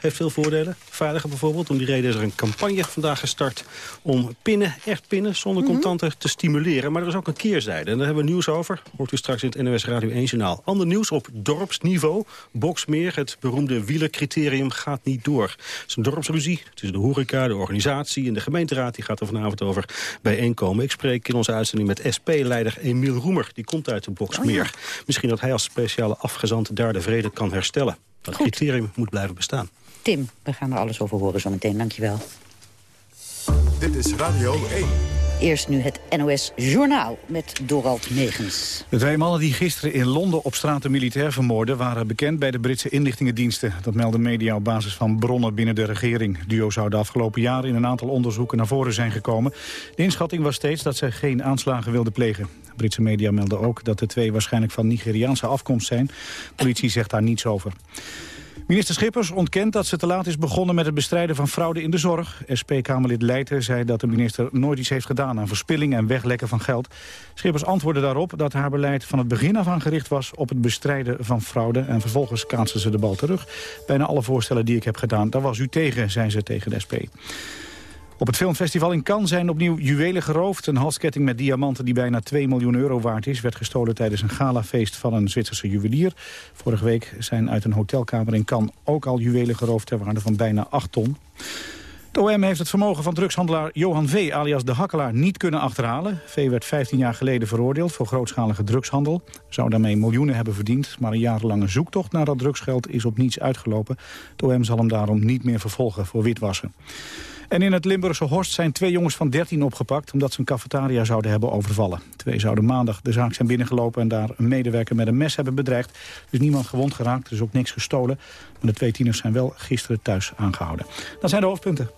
Heeft veel voordelen. Veiliger bijvoorbeeld. Om die reden is er een campagne vandaag gestart om pinnen, echt pinnen, zonder Mhm. contanten te stimuleren. Maar er is ook een keerzijde. En daar hebben we nieuws over. Hoort u straks in het NOS Radio 1 Journaal. Ander nieuws op dorpsniveau. Boksmeer, het beroemde wielercriterium, gaat niet door. Het is een dorpsruzie tussen de horeca, de organisatie en de gemeenteraad. Die gaat er vanavond over bijeenkomen. Ik spreek in onze uitzending met SP-leider Emiel Roemer. Die komt uit de Boksmeer. Misschien dat hij als speciale afgezant daar de vrede kan herstellen. Dat criterium moet blijven bestaan. Tim, we gaan er alles over horen zometeen. Dankjewel. Dit is Radio 1. Eerst nu het NOS Journaal met Dorald Megens. De twee mannen die gisteren in Londen op straat een militair vermoorden... waren bekend bij de Britse inlichtingendiensten. Dat melden media op basis van bronnen binnen de regering. Het duo zou de afgelopen jaren in een aantal onderzoeken naar voren zijn gekomen. De inschatting was steeds dat ze geen aanslagen wilden plegen. Britse media melden ook dat de twee waarschijnlijk van Nigeriaanse afkomst zijn. Politie zegt daar niets over. Minister Schippers ontkent dat ze te laat is begonnen met het bestrijden van fraude in de zorg. SP-Kamerlid Leijten zei dat de minister nooit iets heeft gedaan aan verspilling en weglekken van geld. Schippers antwoordde daarop dat haar beleid van het begin af aan gericht was op het bestrijden van fraude. En vervolgens kaatste ze de bal terug. Bijna alle voorstellen die ik heb gedaan, daar was u tegen, zei ze tegen de SP. Op het filmfestival in Cannes zijn opnieuw juwelen geroofd. Een halsketting met diamanten die bijna 2 miljoen euro waard is... werd gestolen tijdens een galafeest van een Zwitserse juwelier. Vorige week zijn uit een hotelkamer in Cannes ook al juwelen geroofd... ter waarde van bijna 8 ton. Het OM heeft het vermogen van drugshandelaar Johan V. alias de Hakkelaar niet kunnen achterhalen. V. werd 15 jaar geleden veroordeeld voor grootschalige drugshandel. Zou daarmee miljoenen hebben verdiend. Maar een jarenlange zoektocht naar dat drugsgeld is op niets uitgelopen. Het OM zal hem daarom niet meer vervolgen voor witwassen. En in het Limburgse Horst zijn twee jongens van 13 opgepakt... omdat ze een cafetaria zouden hebben overvallen. Twee zouden maandag de zaak zijn binnengelopen... en daar een medewerker met een mes hebben bedreigd. Er is niemand gewond geraakt, er is ook niks gestolen. Maar de twee tieners zijn wel gisteren thuis aangehouden. Dat zijn de hoofdpunten.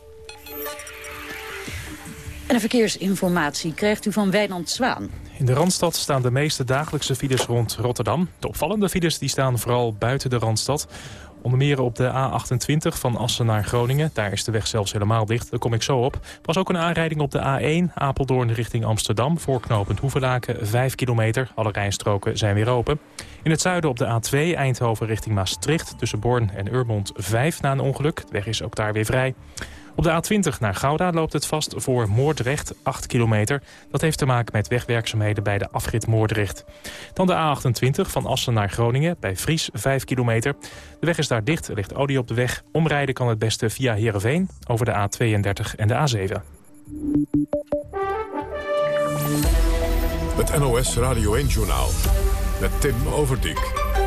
En de verkeersinformatie krijgt u van Wijnand Zwaan. In de Randstad staan de meeste dagelijkse files rond Rotterdam. De opvallende files die staan vooral buiten de Randstad. Onder meer op de A28 van Assen naar Groningen. Daar is de weg zelfs helemaal dicht. Daar kom ik zo op. Was ook een aanrijding op de A1 Apeldoorn richting Amsterdam. Voorknopend Hoevelaken 5 kilometer. Alle rijstroken zijn weer open. In het zuiden op de A2 Eindhoven richting Maastricht. Tussen Born en Urmond 5 na een ongeluk. De weg is ook daar weer vrij. Op de A20 naar Gouda loopt het vast voor Moordrecht 8 kilometer. Dat heeft te maken met wegwerkzaamheden bij de afrit Moordrecht. Dan de A28 van Assen naar Groningen bij Vries 5 kilometer. De weg is daar dicht, er ligt olie op de weg. Omrijden kan het beste via Heerenveen over de A32 en de A7. Het NOS Radio 1-journaal met Tim Overdijk.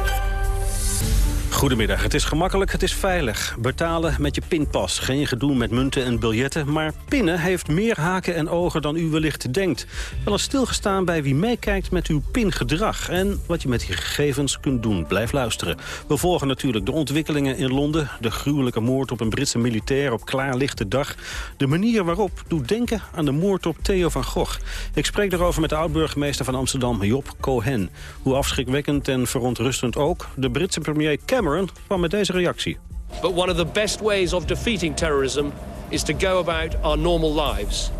Goedemiddag. Het is gemakkelijk, het is veilig. Betalen met je pinpas. Geen gedoe met munten en biljetten. Maar pinnen heeft meer haken en ogen dan u wellicht denkt. Wel eens stilgestaan bij wie meekijkt met uw pingedrag. En wat je met die gegevens kunt doen. Blijf luisteren. We volgen natuurlijk de ontwikkelingen in Londen. De gruwelijke moord op een Britse militair op klaarlichte dag. De manier waarop doet denken aan de moord op Theo van Gogh. Ik spreek erover met de oud-burgemeester van Amsterdam, Job Cohen. Hoe afschrikwekkend en verontrustend ook. De Britse premier Cameron kwam met deze reactie. But one of the best ways of defeating terrorism is to go about our normal lives.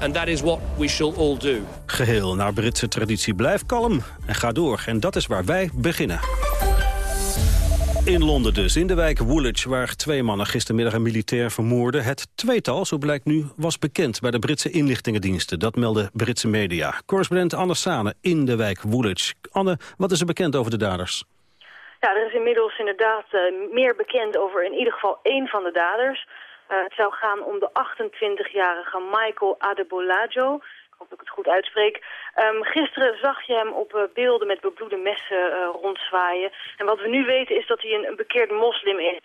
And that is what we shall all do. Geheel naar Britse traditie blijf kalm en ga door. En dat is waar wij beginnen. In Londen dus, in de wijk Woolwich, waar twee mannen gistermiddag een militair vermoorden. Het tweetal, zo blijkt nu, was bekend bij de Britse inlichtingendiensten. Dat melden Britse media. Correspondent Anne Sane in de wijk Woolwich. Anne, wat is er bekend over de daders? Ja, er is inmiddels inderdaad uh, meer bekend over in ieder geval één van de daders. Uh, het zou gaan om de 28-jarige Michael Adebolajo. Ik hoop dat ik het goed uitspreek. Um, gisteren zag je hem op uh, beelden met bebloede messen rondzwaaien. En wat we nu weten is dat hij een, een bekeerd moslim is.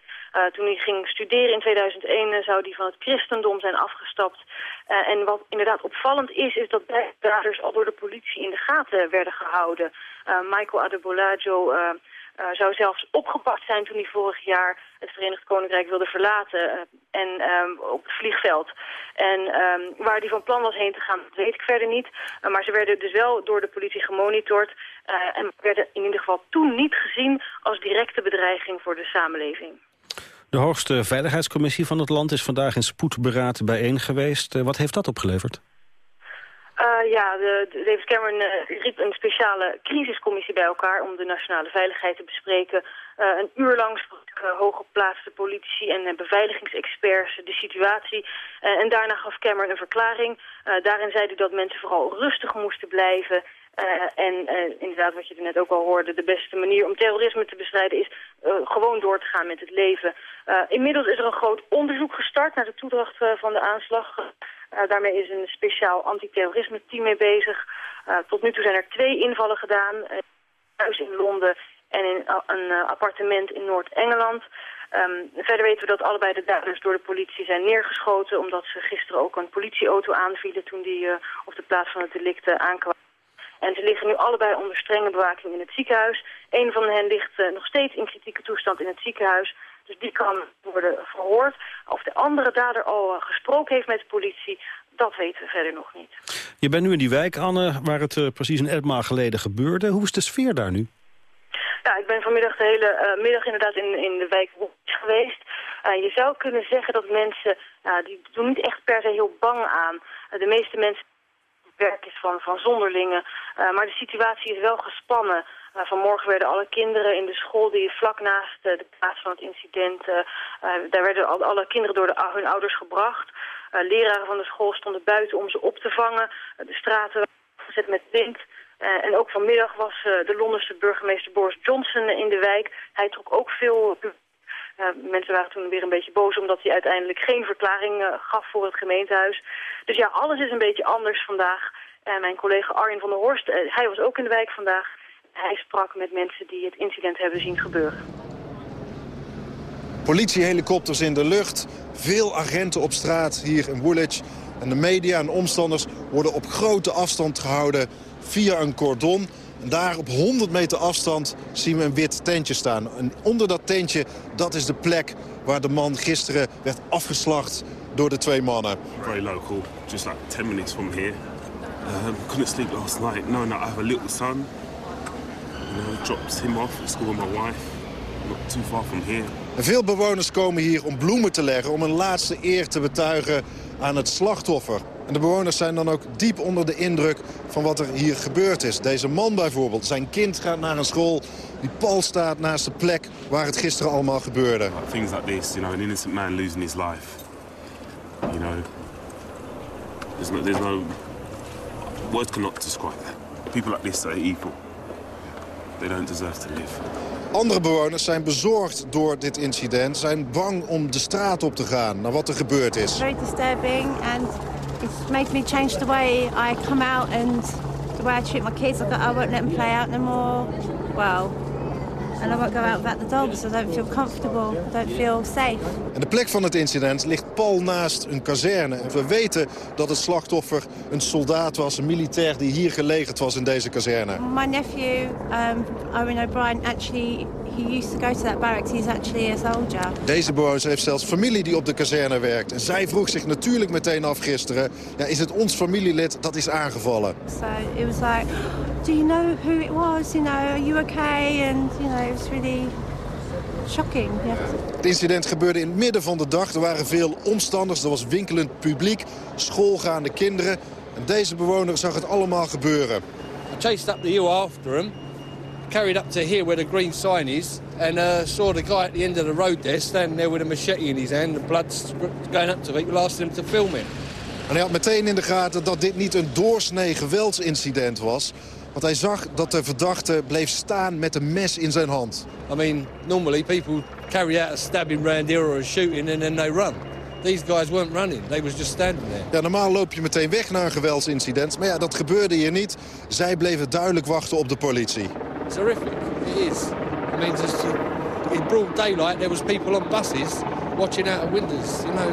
toen hij ging studeren in 2001 zou hij van het christendom zijn afgestapt. en wat inderdaad opvallend is, is dat beide daders al door de politie in de gaten werden gehouden. Michael Adebolajo... Uh, zou zelfs opgepakt zijn toen hij vorig jaar het Verenigd Koninkrijk wilde verlaten uh, en um, op het vliegveld. En um, waar hij van plan was heen te gaan, dat weet ik verder niet. Uh, maar ze werden dus wel door de politie gemonitord en werden in ieder geval toen niet gezien als directe bedreiging voor de samenleving. De hoogste veiligheidscommissie van het land is vandaag in spoedberaad bijeen geweest. wat heeft dat opgeleverd? Uh, ja, de, de David Cameron uh, riep een speciale crisiscommissie bij elkaar om de nationale veiligheid te bespreken. Uh, een uur lang sprak hooggeplaatste politici en beveiligingsexperts de situatie. en daarna gaf Cameron een verklaring. daarin zei hij dat mensen vooral rustig moesten blijven... en inderdaad, wat je er net ook al hoorde, de beste manier om terrorisme te bestrijden is gewoon door te gaan met het leven. inmiddels is er een groot onderzoek gestart naar de toedracht van de aanslag. Daarmee is een speciaal antiterrorisme team mee bezig. tot nu toe zijn er twee invallen gedaan. huis in Londen en in een appartement in Noord-Engeland. Um, verder weten we dat allebei de daders door de politie zijn neergeschoten... omdat ze gisteren ook een politieauto aanvielen toen die op de plaats van het delict uh, aankwam. En ze liggen nu allebei onder strenge bewaking in het ziekenhuis. Een van hen ligt nog steeds in kritieke toestand in het ziekenhuis. Dus die kan worden verhoord. Of de andere dader al gesproken heeft met de politie, dat weten we verder nog niet. Je bent nu in die wijk, Anne, waar het precies een etmaal geleden gebeurde. Hoe is de sfeer daar nu? Ja, ik ben vanmiddag de hele uh, middag inderdaad in, in de wijk geweest. Uh, je zou kunnen zeggen dat mensen, die doen niet echt per se heel bang aan. de meeste mensen werk is van, van zonderlingen. maar de situatie is wel gespannen. vanmorgen werden alle kinderen in de school die vlak naast de plaats van het incident... daar werden al, alle kinderen door de, hun ouders gebracht. leraren van de school stonden buiten om ze op te vangen. de straten waren gezet met wind... En ook vanmiddag was de Londense burgemeester Boris Johnson in de wijk. Hij trok ook veel... mensen waren toen weer een beetje boos omdat hij uiteindelijk geen verklaring gaf voor het gemeentehuis. Dus ja, alles is een beetje anders vandaag. Mijn collega Arjen van der Horst, hij was ook in de wijk vandaag. Hij sprak met mensen die het incident hebben zien gebeuren. Politiehelikopters in de lucht, veel agenten op straat hier in Woolwich. En de media en omstanders worden op grote afstand gehouden via een cordon. Daar op 100 meter afstand zien we een wit tentje staan. En onder dat tentje, dat is de plek waar de man gisteren werd afgeslacht door de twee mannen. Very local, just like 10 minutes from here. Um, couldn't sleep last night. No, no, I have a little son. You know, dropped him off at school with my wife. Not too far from here. En veel bewoners komen hier om bloemen te leggen... om een laatste eer te betuigen aan het slachtoffer. En de bewoners zijn dan ook diep onder de indruk van wat er hier gebeurd is. Deze man bijvoorbeeld, zijn kind gaat naar een school... die pal staat naast de plek waar het gisteren allemaal gebeurde. Things like this, you know, an innocent man losing his life. You know, there's no, there's no... Words cannot describe that. People like this are evil. They don't deserve to live. Andere bewoners zijn bezorgd door dit incident. Zijn bang om de straat op te gaan naar wat er gebeurd is. Very disturbing and it's made me change the way I come out and the way I treat my kids. I won't let them play out no more. Well, And I won't go out without the dogs. I don't feel comfortable. I don't feel safe. En de plek van het incident ligt pal naast een kazerne. En we weten dat het slachtoffer een soldaat was, een militair die hier gelegerd was in deze kazerne. My nephew, um, Owen O'Brien, actually he used to go to that barracks. He's actually a soldier. Deze bewoner heeft zelfs familie die op de kazerne werkt. En zij vroeg zich natuurlijk meteen af gisteren... Ja, is het ons familielid dat is aangevallen? So it was like, do you know who it was? You know, are you okay? And you know, it was really shocking. Yeah. Het incident gebeurde in het midden van de dag. Er waren veel omstanders, er was winkelend publiek, schoolgaande kinderen. En deze bewoner zag het allemaal gebeuren. I chased up the hill after him carried up to here where the green sign is and uh, saw the guy at the end of the road there standing there with a machete in his hand. The blood's going up to people asking him to film it. En hij had meteen in de gaten dat dit niet een doorsnee geweldsincident was. Want hij zag dat de verdachte bleef staan met een mes in zijn hand. I mean, normally people carry out a stabbing round here or a shooting and then they run. These guys weren't running. They was just standing there. Ja, normaal loop je meteen weg naar een geweldsincident. Maar ja, dat gebeurde hier niet. Zij bleven duidelijk wachten op de politie. It's horrific. It is. I mean, just in broad daylight, there was people on buses watching out of windows, you know.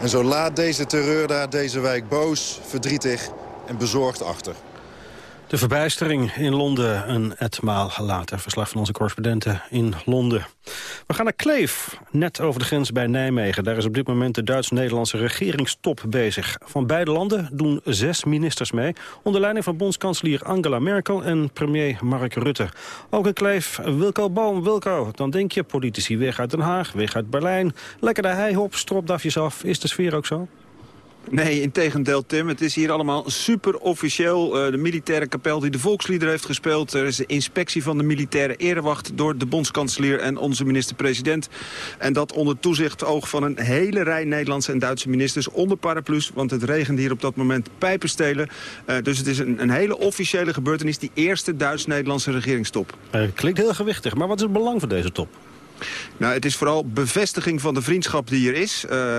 En zo laat deze terreur daar deze wijk boos, verdrietig en bezorgd achter. De verbijstering in Londen een etmaal later. Verslag van onze correspondenten in Londen. We gaan naar Kleef, net over de grens bij Nijmegen. Daar is op dit moment de Duits-Nederlandse regeringstop bezig. Van beide landen doen zes ministers mee... onder leiding van bondskanselier Angela Merkel en premier Mark Rutte. Ook in Kleef, Wilco Boom, Wilco. Dan denk je politici weg uit Den Haag, weg uit Berlijn. Lekker de heihop, stropdafjes af. Is de sfeer ook zo? Nee, in tegendeel, Tim. Het is hier allemaal super officieel. Uh, de militaire kapel die de volkslieder heeft gespeeld. Er is de inspectie van de militaire erewacht door de bondskanselier en onze minister-president. En dat onder toezicht oog van een hele rij Nederlandse en Duitse ministers onder paraplu's. Want het regent hier op dat moment pijpenstelen. Uh, dus het is een, een, hele officiële gebeurtenis. Die eerste Duits-Nederlandse regeringstop. Uh, klinkt heel gewichtig, maar wat is het belang van deze top? Nou, het is vooral bevestiging van de vriendschap die er is. Uh,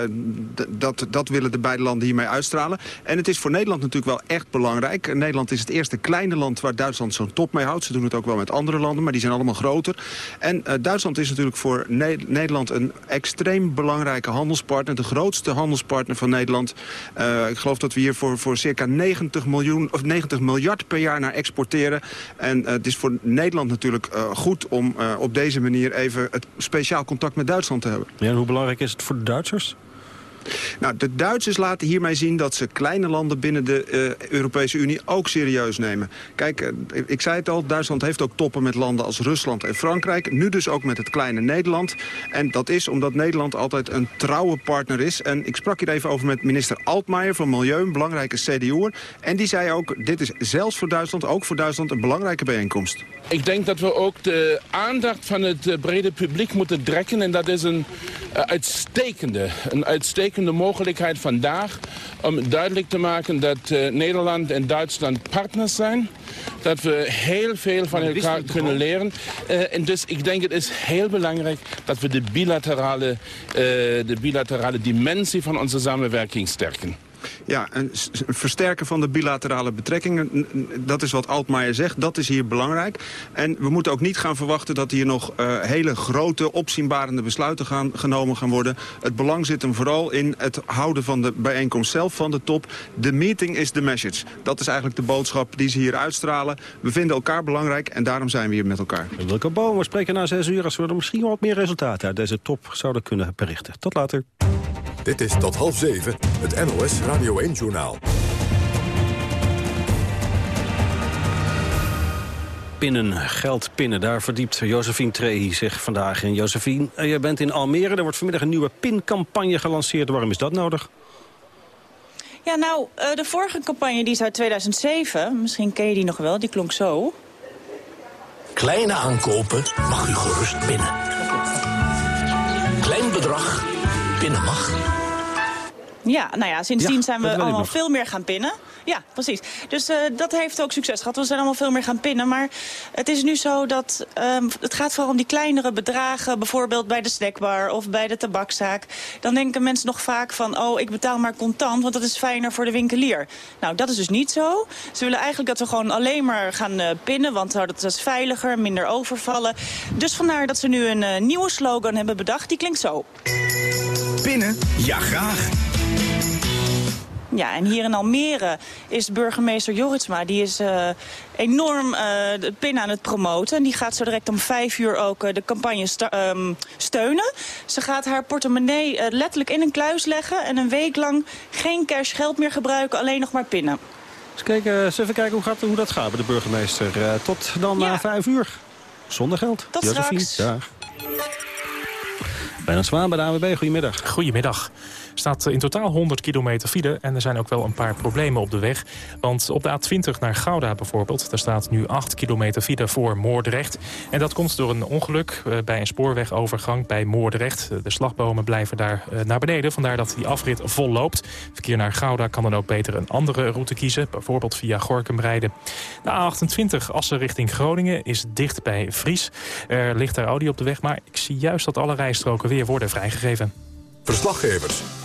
dat, dat willen de beide landen hiermee uitstralen. En het is voor Nederland natuurlijk wel echt belangrijk. Nederland is het eerste kleine land waar Duitsland zo'n top mee houdt. Ze doen het ook wel met andere landen, maar die zijn allemaal groter. En uh, Duitsland is natuurlijk voor ne Nederland een extreem belangrijke handelspartner. De grootste handelspartner van Nederland. Uh, ik geloof dat we hier voor, voor circa 90, miljoen, of 90 miljard per jaar naar exporteren. En het is voor Nederland natuurlijk goed om op deze manier even het speciaal contact met Duitsland te hebben. Ja, en hoe belangrijk is het voor de Duitsers? Nou, de Duitsers laten hiermee zien dat ze kleine landen binnen de uh, Europese Unie ook serieus nemen. Kijk, uh, ik zei het al, Duitsland heeft ook toppen met landen als Rusland en Frankrijk. Nu dus ook met het kleine Nederland. En dat is omdat Nederland altijd een trouwe partner is. En ik sprak hier even over met minister Altmaier van Milieu, een belangrijke CDU'er. En die zei ook, dit is zelfs voor Duitsland, ook voor Duitsland, een belangrijke bijeenkomst. Ik denk dat we ook de aandacht van het uh, brede publiek moeten trekken. En dat is een uitstekende, een uitstekende mogelijkheid vandaag om duidelijk te maken dat uh, Nederland en Duitsland partners zijn. Dat we heel veel van elkaar kunnen leren. Uh, en dus ik denk het is heel belangrijk dat we de bilaterale, uh, de bilaterale dimensie van onze samenwerking sterken. Ja, een versterken van de bilaterale betrekkingen, dat is wat Altmaier zegt. Dat is hier belangrijk. En we moeten ook niet gaan verwachten dat hier nog uh, hele grote, opzienbarende besluiten gaan, genomen gaan worden. Het belang zit hem vooral in het houden van de bijeenkomst zelf, van de top. De meeting is the message. Dat is eigenlijk de boodschap die ze hier uitstralen. We vinden elkaar belangrijk en daarom zijn we hier met elkaar. Wilke Boom, we spreken na zes uur als we er misschien wat meer resultaten uit deze top zouden kunnen berichten. Tot later. Dit is tot half zeven, het NOS Radio 1-journaal. Pinnen, geld pinnen, daar verdiept Josephine Trehi zich vandaag in. Josephine, eh, je bent in Almere, er wordt vanmiddag een nieuwe pincampagne gelanceerd. Waarom is dat nodig? Ja, nou, eh, de vorige campagne die is uit 2007. Misschien ken je die nog wel, die klonk zo. Kleine aankopen mag u gerust pinnen. Klein bedrag, pinnen mag. Ja, nou ja, sindsdien zijn we allemaal veel meer gaan pinnen. Ja, precies. Dus uh, dat heeft ook succes gehad. We zijn allemaal veel meer gaan pinnen. Maar het is nu zo dat um, het gaat vooral om die kleinere bedragen. Bijvoorbeeld bij de snackbar of bij de tabakzaak. Dan denken mensen nog vaak van, oh, ik betaal maar contant, want dat is fijner voor de winkelier. Nou, dat is dus niet zo. Ze willen eigenlijk dat we gewoon alleen maar gaan uh, pinnen, want dat is veiliger, minder overvallen. Dus vandaar dat ze nu een nieuwe slogan hebben bedacht. Die klinkt zo. Pinnen? Ja, graag. Ja, en hier in Almere is burgemeester Joritsma... die is uh, enorm uh, de pin aan het promoten. En die gaat zo direct om vijf uur ook uh, de campagne um, steunen. Ze gaat haar portemonnee letterlijk in een kluis leggen... en een week lang geen cash geld meer gebruiken, alleen nog maar pinnen. Eens, kijken, eens even kijken hoe, gaat, hoe dat gaat bij de burgemeester. tot dan na vijf uur. Zonder geld. Tot Josephine. straks. Dag. Bijna Zwaan bij de AWB, goedemiddag. Goedemiddag staat in totaal 100 kilometer file en er zijn ook wel een paar problemen op de weg. Want op de A20 naar Gouda bijvoorbeeld, daar staat nu 8 kilometer file voor Moordrecht. En dat komt door een ongeluk eh, bij een spoorwegovergang bij Moordrecht. De slagbomen blijven daar eh, naar beneden, vandaar dat die afrit vol loopt. Verkeer naar Gouda kan dan ook beter een andere route kiezen, bijvoorbeeld via Gorkum rijden. De A28 Assen richting Groningen is dicht bij Vries. Er ligt daar olie op de weg, maar ik zie juist dat alle rijstroken weer worden vrijgegeven. Verslaggevers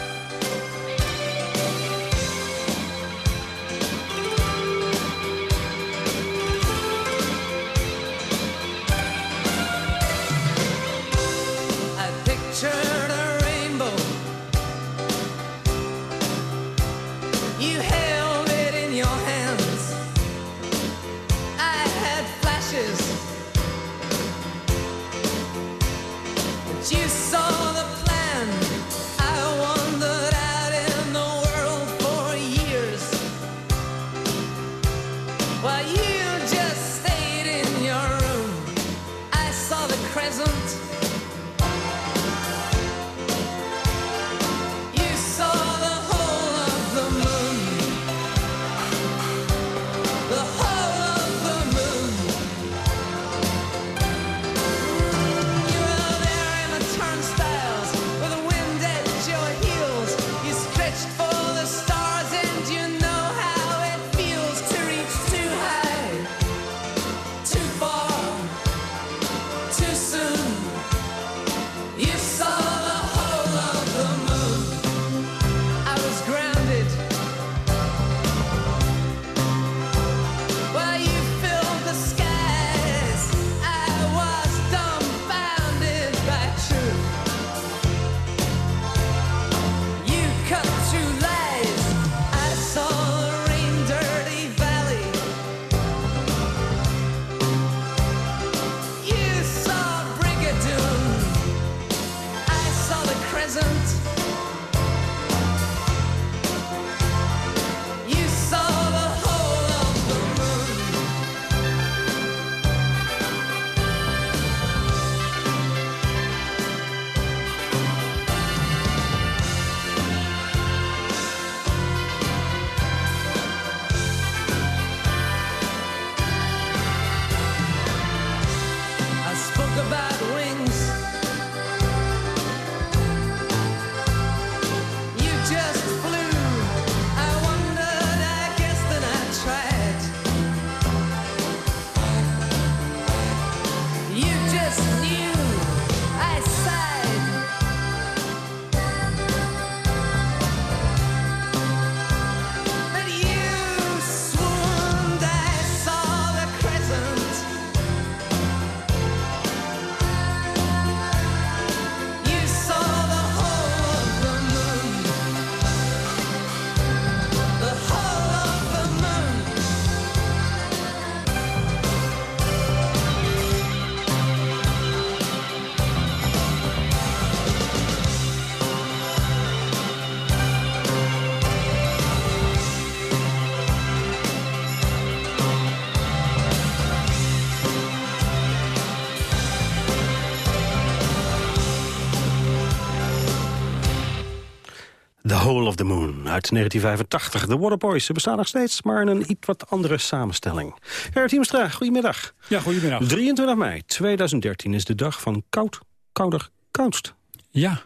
The Moon uit 1985. De Waterboys, ze bestaan nog steeds, maar in een iets wat andere samenstelling. Gerrit Hiemstra, goedemiddag. Ja, goedemiddag. 23 mei 2013 is de dag van koud, kouder, koudst. Ja,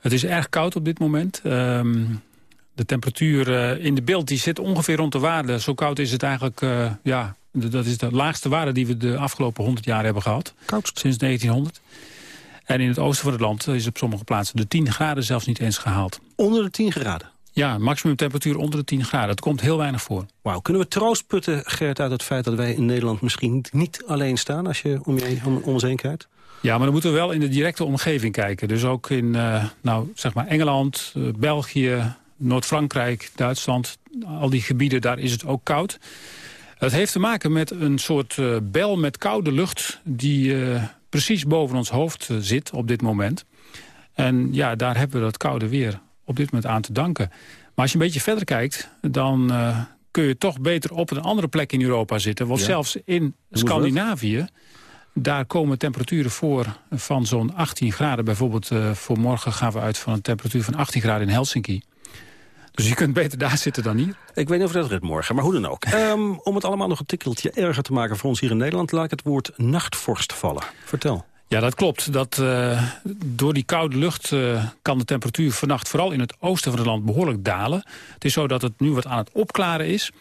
het is erg koud op dit moment. Ehm, de temperatuur uh, in de beeld die zit ongeveer rond de waarde. Zo koud is het eigenlijk, uh, ja, dat is de laagste waarde die we de afgelopen 100 jaar hebben gehad. Koudst? Sinds 1900. En in het oosten van het land is op sommige plaatsen de 10 graden zelfs niet eens gehaald. Onder de 10 graden? Ja, maximum temperatuur onder de 10 graden. Dat komt heel weinig voor. Wauw, kunnen we troost putten, Gert, uit het feit dat wij in Nederland misschien niet alleen staan als je om, je, om, om ons heen kijkt? Ja, maar dan moeten we wel in de directe omgeving kijken. Dus ook in uh, nou, zeg maar Engeland, uh, België, Noord-Frankrijk, Duitsland. Al die gebieden, daar is het ook koud. Het heeft te maken met een soort uh, bel met koude lucht... die precies boven ons hoofd zit op dit moment. En ja, daar hebben we dat koude weer op dit moment aan te danken. Maar als je een beetje verder kijkt, dan uh, kun je toch beter op een andere plek in Europa zitten. Want ja. zelfs in Scandinavië, daar komen temperaturen voor van zo'n 18 graden. Bijvoorbeeld uh, voor morgen gaan we uit van een temperatuur van 18 graden in Helsinki. Dus je kunt beter daar zitten dan hier. Ik weet niet of dat redt morgen, maar hoe dan ook. Um, [laughs] om het allemaal nog een tikkeltje erger te maken voor ons hier in Nederland... laat ik het woord nachtvorst vallen. Vertel. Ja, dat klopt. Dat, uh, door die koude lucht uh, kan de temperatuur vannacht... vooral in het oosten van het land behoorlijk dalen. Het is zo dat het nu wat aan het opklaren is.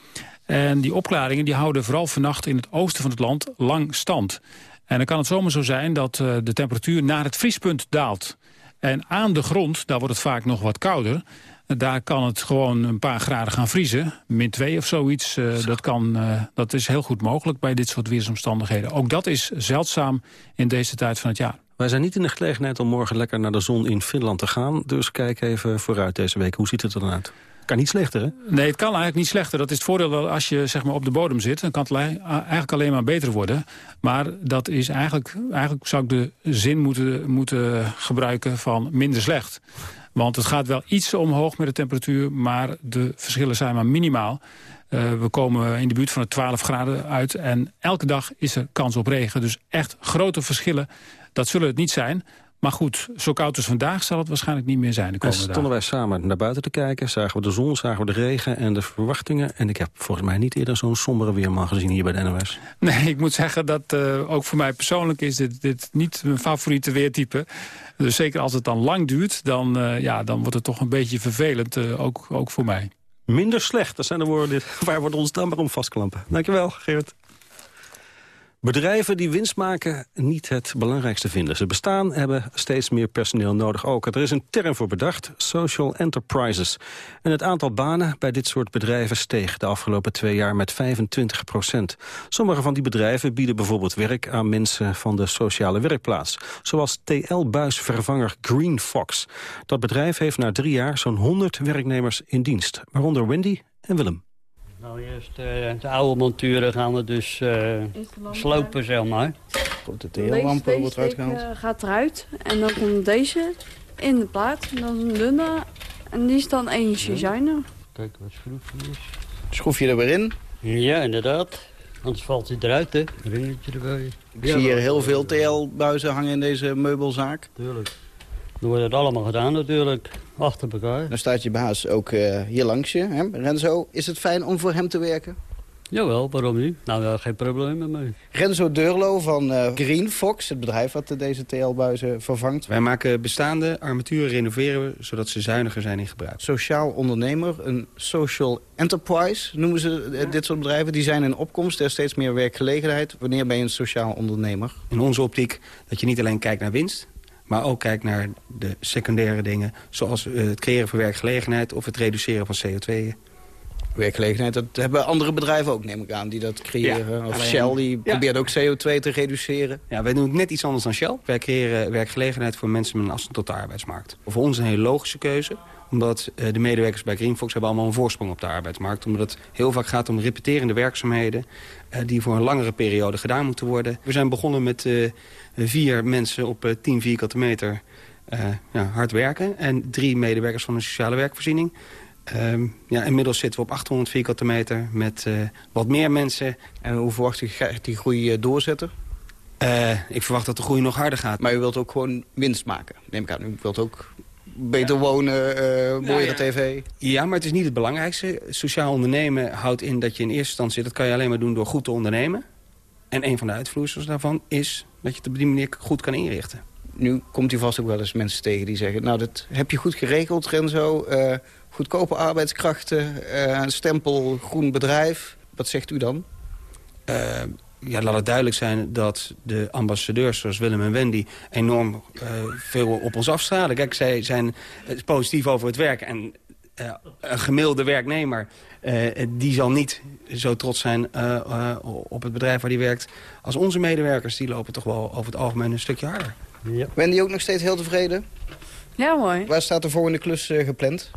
En die opklaringen die houden vooral vannacht in het oosten van het land lang stand. En dan kan het zomaar zo zijn dat uh, de temperatuur naar het vriespunt daalt. En aan de grond, daar wordt het vaak nog wat kouder... Daar kan het gewoon een paar graden gaan vriezen. Min 2 of zoiets. Uh, dat, kan, uh, dat is heel goed mogelijk bij dit soort weersomstandigheden. Ook dat is zeldzaam in deze tijd van het jaar. Wij zijn niet in de gelegenheid om morgen lekker naar de zon in Finland te gaan. Dus kijk even vooruit deze week. Hoe ziet het er dan uit? Kan niet slechter, hè? Nee, het kan eigenlijk niet slechter. Dat is het voordeel dat als je zeg maar, op de bodem zit... dan kan het eigenlijk alleen maar beter worden. Maar dat is eigenlijk... eigenlijk zou ik de zin moeten, moeten gebruiken van minder slecht. Want het gaat wel iets omhoog met de temperatuur... maar de verschillen zijn maar minimaal. Uh, we komen in de buurt van de 12 graden uit... en elke dag is er kans op regen. Dus echt grote verschillen, dat zullen het niet zijn... Maar goed, zo koud als vandaag zal het waarschijnlijk niet meer zijn de komende stonden wij samen naar buiten te kijken, zagen we de zon, zagen we de regen en de verwachtingen. En ik heb volgens mij niet eerder zo'n sombere weerman gezien hier bij de NOS. Nee, ik moet zeggen dat uh, ook voor mij persoonlijk is dit, dit niet mijn favoriete weertype. Dus zeker als het dan lang duurt, dan, uh, ja, dan wordt het toch een beetje vervelend, uh, ook, ook voor mij. Minder slecht, dat zijn de woorden [laughs] waar we ons dan maar om vastklampen. Dankjewel, Geert. Bedrijven die winst maken niet het belangrijkste vinden. Ze bestaan, hebben steeds meer personeel nodig ook. Er is een term voor bedacht, social enterprises. En het aantal banen bij dit soort bedrijven steeg de afgelopen twee jaar met 25 procent. Sommige van die bedrijven bieden bijvoorbeeld werk aan mensen van de sociale werkplaats. Zoals TL-buisvervanger Green Fox. Dat bedrijf heeft na drie jaar zo'n 100 werknemers in dienst. Waaronder Wendy en Willem. Nou, eerst uh, de oude monturen gaan we dus uh, slopen, zeg maar. Goed, de TL-lampen wordt eruit gehaald. Uh, gaat eruit en dan komt deze in de plaat. En dan een dunne en die is dan energiezuinig. Kijk wat schroefje is. Schroef je er weer in? Ja, inderdaad. Anders valt hij eruit, hè. Ringetje erbij. Ik zie hier heel veel TL-buizen hangen in deze meubelzaak. Tuurlijk. Dan wordt het allemaal gedaan natuurlijk, achter elkaar. Dan staat je baas ook uh, hier langs je, hè? Renzo. Is het fijn om voor hem te werken? Jawel, waarom niet? Nou, ja, geen probleem met mij. Renzo Deurlo van uh, Green Fox, het bedrijf wat deze TL-buizen vervangt. Wij maken bestaande armaturen renoveren we, zodat ze zuiniger zijn in gebruik. Sociaal ondernemer, een social enterprise noemen ze ja. dit soort bedrijven. Die zijn in opkomst, er is steeds meer werkgelegenheid. Wanneer ben je een sociaal ondernemer? In onze optiek dat je niet alleen kijkt naar winst maar ook kijkt naar de secundaire dingen... zoals uh, het creëren van werkgelegenheid of het reduceren van CO2. Werkgelegenheid, dat hebben andere bedrijven ook, neem ik aan, die dat creëren. Ja, of alleen, Shell, die ja. probeert ook CO2 te reduceren. Ja, wij doen het net iets anders dan Shell. Wij creëren werkgelegenheid voor mensen met een afstand tot de arbeidsmarkt. Voor ons een hele logische keuze omdat uh, de medewerkers bij Greenfox hebben allemaal een voorsprong op de arbeidsmarkt. Omdat het heel vaak gaat om repeterende werkzaamheden... Uh, die voor een langere periode gedaan moeten worden. We zijn begonnen met uh, vier mensen op 10 vierkante meter ja, hard werken. En drie medewerkers van de sociale werkvoorziening. Um, ja, inmiddels zitten we op 800 vierkante meter met wat meer mensen. En hoe verwacht u die groei doorzetten? ik verwacht dat de groei nog harder gaat. Maar u wilt ook gewoon winst maken, neem ik aan. U wilt ook beter wonen, uh, mooiere tv. Ja, maar het is niet het belangrijkste. Sociaal ondernemen houdt in dat je in eerste instantie... dat kan je alleen maar doen door goed te ondernemen. En een van de uitvloeisels daarvan is dat je het op die manier goed kan inrichten. Nu komt u vast ook wel eens mensen tegen die zeggen... nou, dat heb je goed geregeld, Renzo. Uh, goedkope arbeidskrachten, uh, een stempel, groen bedrijf. Wat zegt u dan? Ja, laat het duidelijk zijn dat de ambassadeurs zoals Willem en Wendy... enorm veel op ons afstralen. Kijk, zij zijn positief over het werk. En een gemiddelde werknemer uh, die zal niet zo trots zijn uh, op het bedrijf waar hij werkt... als onze medewerkers. Die lopen toch wel over het algemeen een stukje harder. Ja. Wendy ook nog steeds heel tevreden? Ja, mooi. Waar staat de volgende klus gepland?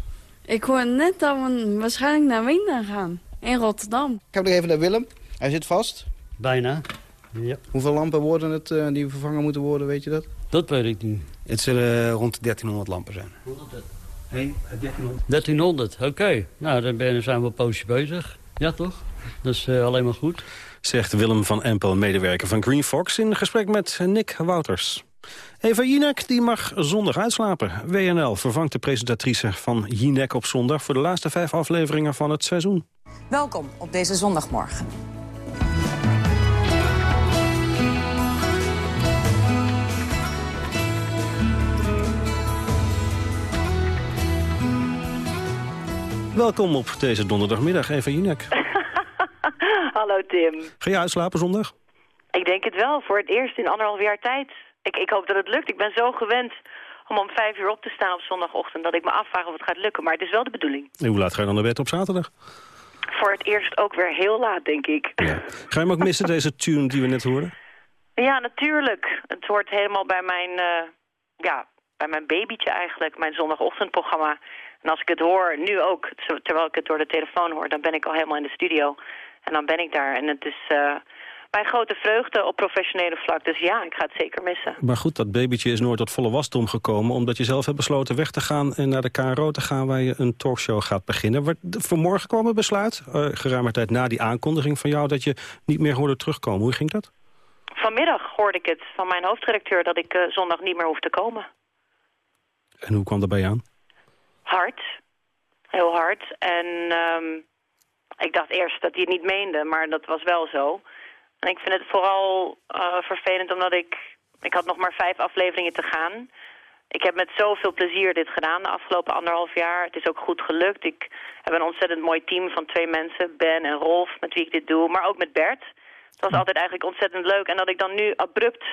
Ik hoor net dat we waarschijnlijk naar Wien gaan. In Rotterdam. Ik heb nog even naar Willem. Hij zit vast. Bijna. Ja. Hoeveel lampen worden het die vervangen moeten worden, weet je dat? Dat weet ik niet. Het zullen rond de 1300 lampen zijn. 130. Nee, 1300. 1300, oké. Nou, dan zijn we een poosje bezig. Ja, toch? Dat is uh, alleen maar goed. Zegt Willem van Empel, medewerker van Green Fox... in gesprek met Nick Wouters. Eva Jinek die mag zondag uitslapen. WNL vervangt de presentatrice van Jinek op zondag... voor de laatste vijf afleveringen van het seizoen. Welkom op deze zondagmorgen. Welkom op deze donderdagmiddag, Eva Jinek. [laughs] Hallo Tim. Ga je uitslapen zondag? Ik denk het wel, voor het eerst in anderhalf jaar tijd. Ik, ik hoop dat het lukt. Ik ben zo gewend om om vijf uur op te staan op zondagochtend... dat ik me afvraag of het gaat lukken, maar het is wel de bedoeling. En hoe laat ga je dan naar bed op zaterdag? Voor het eerst ook weer heel laat, denk ik. Ja. Ga je hem ook missen, [laughs] deze tune die we net hoorden? Ja, natuurlijk. Het hoort helemaal bij mijn, uh, ja, bij mijn babytje eigenlijk, mijn zondagochtendprogramma... En als ik het hoor, nu ook, terwijl ik het door de telefoon hoor... dan ben ik al helemaal in de studio. En dan ben ik daar. En het is uh, mijn grote vreugde op professionele vlak. Dus ja, ik ga het zeker missen. Maar goed, dat babytje is nooit tot volle wasdom gekomen... omdat je zelf hebt besloten weg te gaan en naar de KRO te gaan... waar je een talkshow gaat beginnen. Vanmorgen kwam het besluit, uh, geruime tijd na die aankondiging van jou... dat je niet meer hoorde terugkomen. Hoe ging dat? Vanmiddag hoorde ik het van mijn hoofdredacteur... dat ik uh, zondag niet meer hoef te komen. En hoe kwam dat bij je aan? Hard. Heel hard. En um, ik dacht eerst dat hij het niet meende, maar dat was wel zo. En ik vind het vooral uh, vervelend omdat ik... Ik had nog maar vijf afleveringen te gaan. Ik heb met zoveel plezier dit gedaan de afgelopen anderhalf jaar. Het is ook goed gelukt. Ik heb een ontzettend mooi team van twee mensen. Ben en Rolf, met wie ik dit doe. Maar ook met Bert. Het was altijd eigenlijk ontzettend leuk. En dat ik dan nu abrupt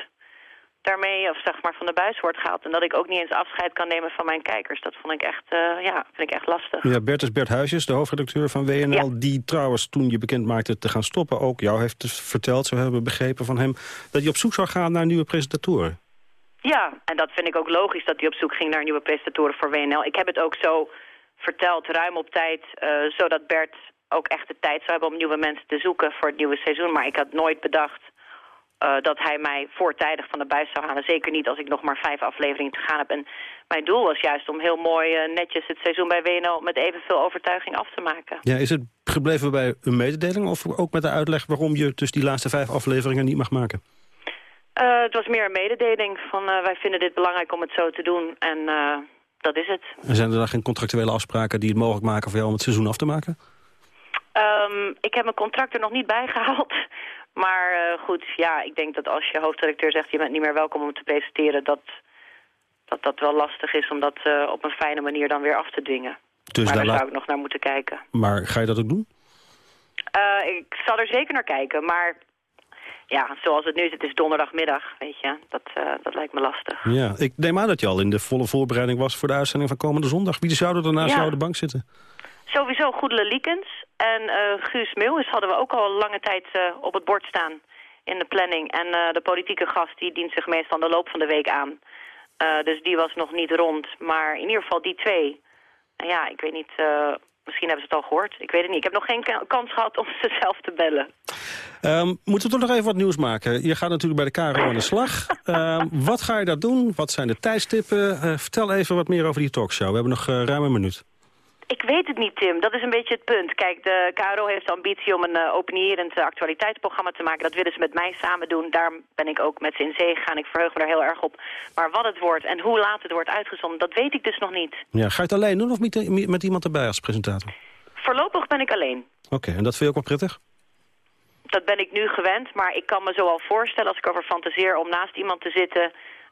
daarmee of zeg maar van de buis wordt gehaald. En dat ik ook niet eens afscheid kan nemen van mijn kijkers. Dat vond ik echt, uh, ja, vind ik echt lastig. Ja, Bert is Bert Huisjes, de hoofdredacteur van WNL. Die trouwens toen je bekend maakte te gaan stoppen ook jou heeft dus verteld, zo hebben we begrepen van hem, dat hij op zoek zou gaan naar nieuwe presentatoren. Ja, en dat vind ik ook logisch dat hij op zoek ging naar nieuwe presentatoren voor WNL. Ik heb het ook zo verteld, ruim op tijd, uh, zodat Bert ook echt de tijd zou hebben om nieuwe mensen te zoeken voor het nieuwe seizoen. Maar ik had nooit bedacht uh, dat hij mij voortijdig van de buis zou halen. Zeker niet als ik nog maar vijf afleveringen te gaan heb. En mijn doel was juist om heel mooi uh, netjes het seizoen bij WNL... met evenveel overtuiging af te maken. Ja, is het gebleven bij een mededeling of ook met de uitleg... waarom je dus die laatste vijf afleveringen niet mag maken? Uh, het was meer een mededeling van wij vinden dit belangrijk om het zo te doen. En dat is het. En zijn er dan geen contractuele afspraken die het mogelijk maken voor jou om het seizoen af te maken? Um, ik heb mijn contract er nog niet bij gehaald. Maar uh, goed, ja, ik denk dat als je hoofdredacteur zegt... je bent niet meer welkom om te presenteren... dat dat, dat wel lastig is om dat uh, op een fijne manier dan weer af te dwingen. Dus maar daar, daar zou ik nog naar moeten kijken. Maar ga je dat ook doen? Uh, ik zal er zeker naar kijken, maar ja, zoals het nu is, het is donderdagmiddag, weet je. Dat, uh, dat lijkt me lastig. Ja, ik neem aan dat je al in de volle voorbereiding was voor de uitzending van komende zondag. Wie zouden er naast ja. jou de bank zitten? Sowieso Goedele Liekens. En uh, Guus Meeuwis hadden we ook al lange tijd uh, op het bord staan in de planning. En uh, de politieke gast die dient zich meestal de loop van de week aan. dus die was nog niet rond. Maar in ieder geval die twee. ja, ik weet niet... Misschien hebben ze het al gehoord. Ik weet het niet. Ik heb nog geen kans gehad om [laughs] ze zelf te bellen. Um, moeten we toch nog even wat nieuws maken? Je gaat natuurlijk bij de KRO aan de slag. um, wat ga je daar doen? Wat zijn de tijdstippen? vertel even wat meer over die talkshow. We hebben nog ruim een minuut. Ik weet het niet, Tim. Dat is een beetje het punt. Kijk, de KRO heeft de ambitie om een uh, openierend uh, actualiteitsprogramma te maken. Dat willen ze met mij samen doen. Daar ben ik ook met ze in zee gegaan. Ik verheug me daar heel erg op. Maar wat het wordt en hoe laat het wordt uitgezonden, dat weet ik dus nog niet. Ja, ga je het alleen doen of met, met iemand erbij als presentator? Voorlopig ben ik alleen. Oké, en dat vind je ook wel prettig? Dat ben ik nu gewend, maar ik kan me zo al voorstellen als ik over fantaseer om naast iemand te zitten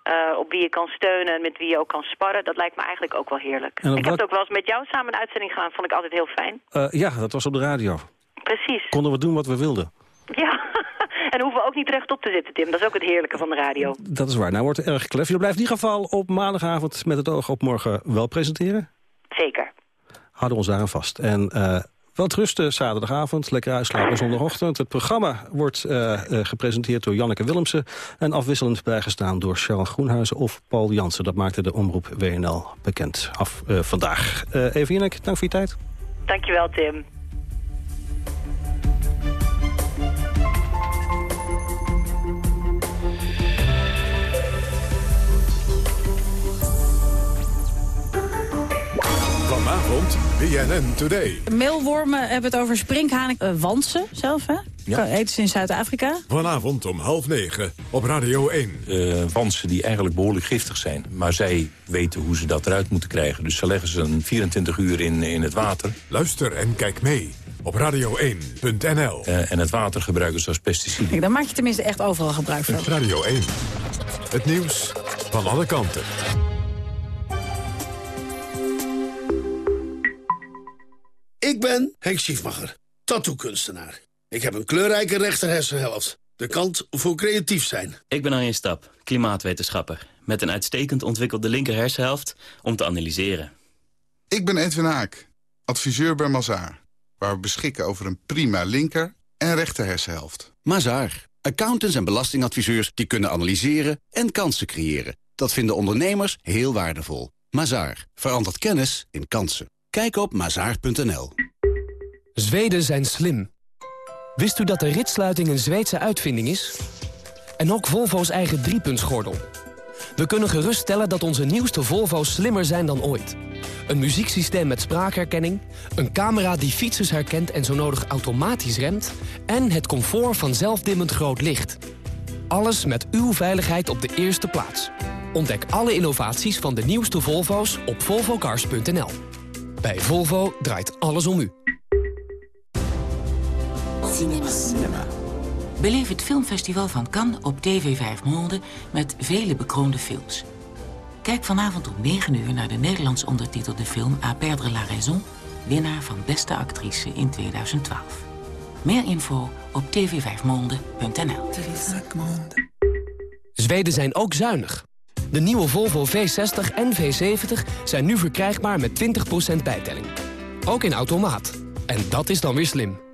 uh, op wie je kan steunen en met wie je ook kan sparren. Dat lijkt me eigenlijk ook wel heerlijk. Ik heb het ook wel eens met jou samen een uitzending gedaan. Vond ik altijd heel fijn. Uh, ja, dat was op de radio. Precies. Konden we doen wat we wilden. Ja, [laughs] en hoeven we ook niet rechtop te zitten, Tim. Dat is ook het heerlijke van de radio. Dat is waar. Nou wordt het erg klef. Je blijft in ieder geval op maandagavond met het oog op morgen wel presenteren? Zeker. Houden we ons daaraan vast. En uh, wel rusten zaterdagavond, lekker uitslapen zondagochtend. Het programma wordt uh, uh, gepresenteerd door Janneke Willemsen... en afwisselend bijgestaan door Charles Groenhuizen of Paul Jansen. Dat maakte de omroep WNL bekend af uh, vandaag. even Janneke, dank voor je tijd. Dankjewel, Tim. Vanavond BNN Today. Meelwormen hebben het over sprinkhanen. Uh, wansen zelf, hè? Ja. Eten ze in Zuid-Afrika. Vanavond om half negen op Radio 1. Uh, wansen die eigenlijk behoorlijk giftig zijn. Maar zij weten hoe ze dat eruit moeten krijgen. Dus ze leggen ze een 24 uur in, in het water. Luister en kijk mee op radio1.nl. Uh, en het water gebruiken ze als pesticide. Kijk, dan maak je tenminste echt overal gebruik van. Radio 1. Het nieuws van alle kanten. Ik ben Henk Schiefmacher, tattoo-kunstenaar. Ik heb een kleurrijke rechterhersenhelft. De kant voor creatief zijn. Ik ben Arjen Stap, klimaatwetenschapper. Met een uitstekend ontwikkelde linkerhersenhelft om te analyseren. Ik ben Edwin Haak, adviseur bij Mazaar. Waar we beschikken over een prima linker- en rechterhersenhelft. Mazaar. Accountants en belastingadviseurs die kunnen analyseren en kansen creëren. Dat vinden ondernemers heel waardevol. Mazaar. Verandert kennis in kansen. Kijk op mazaar.nl. Zweden zijn slim. Wist u dat de ritsluiting een Zweedse uitvinding is? En ook Volvo's eigen driepuntsgordel. We kunnen geruststellen dat onze nieuwste Volvo's slimmer zijn dan ooit. Een muzieksysteem met spraakherkenning, een camera die fietsers herkent en zo nodig automatisch remt... en het comfort van zelfdimmend groot licht. Alles met uw veiligheid op de eerste plaats. Ontdek alle innovaties van de nieuwste Volvo's op volvocars.nl. Bij Volvo draait alles om u. Cinema. Cinema. Beleef het filmfestival van Cannes op TV 5 Monde met vele bekroonde films. Kijk vanavond om 9 uur naar de Nederlands ondertitelde film A perdre la raison... winnaar van beste actrice in 2012. Meer info op tv5monde.nl. Zweden zijn ook zuinig. De nieuwe Volvo V60 en V70 zijn nu verkrijgbaar met 20% bijtelling. Ook in automaat. En dat is dan weer slim.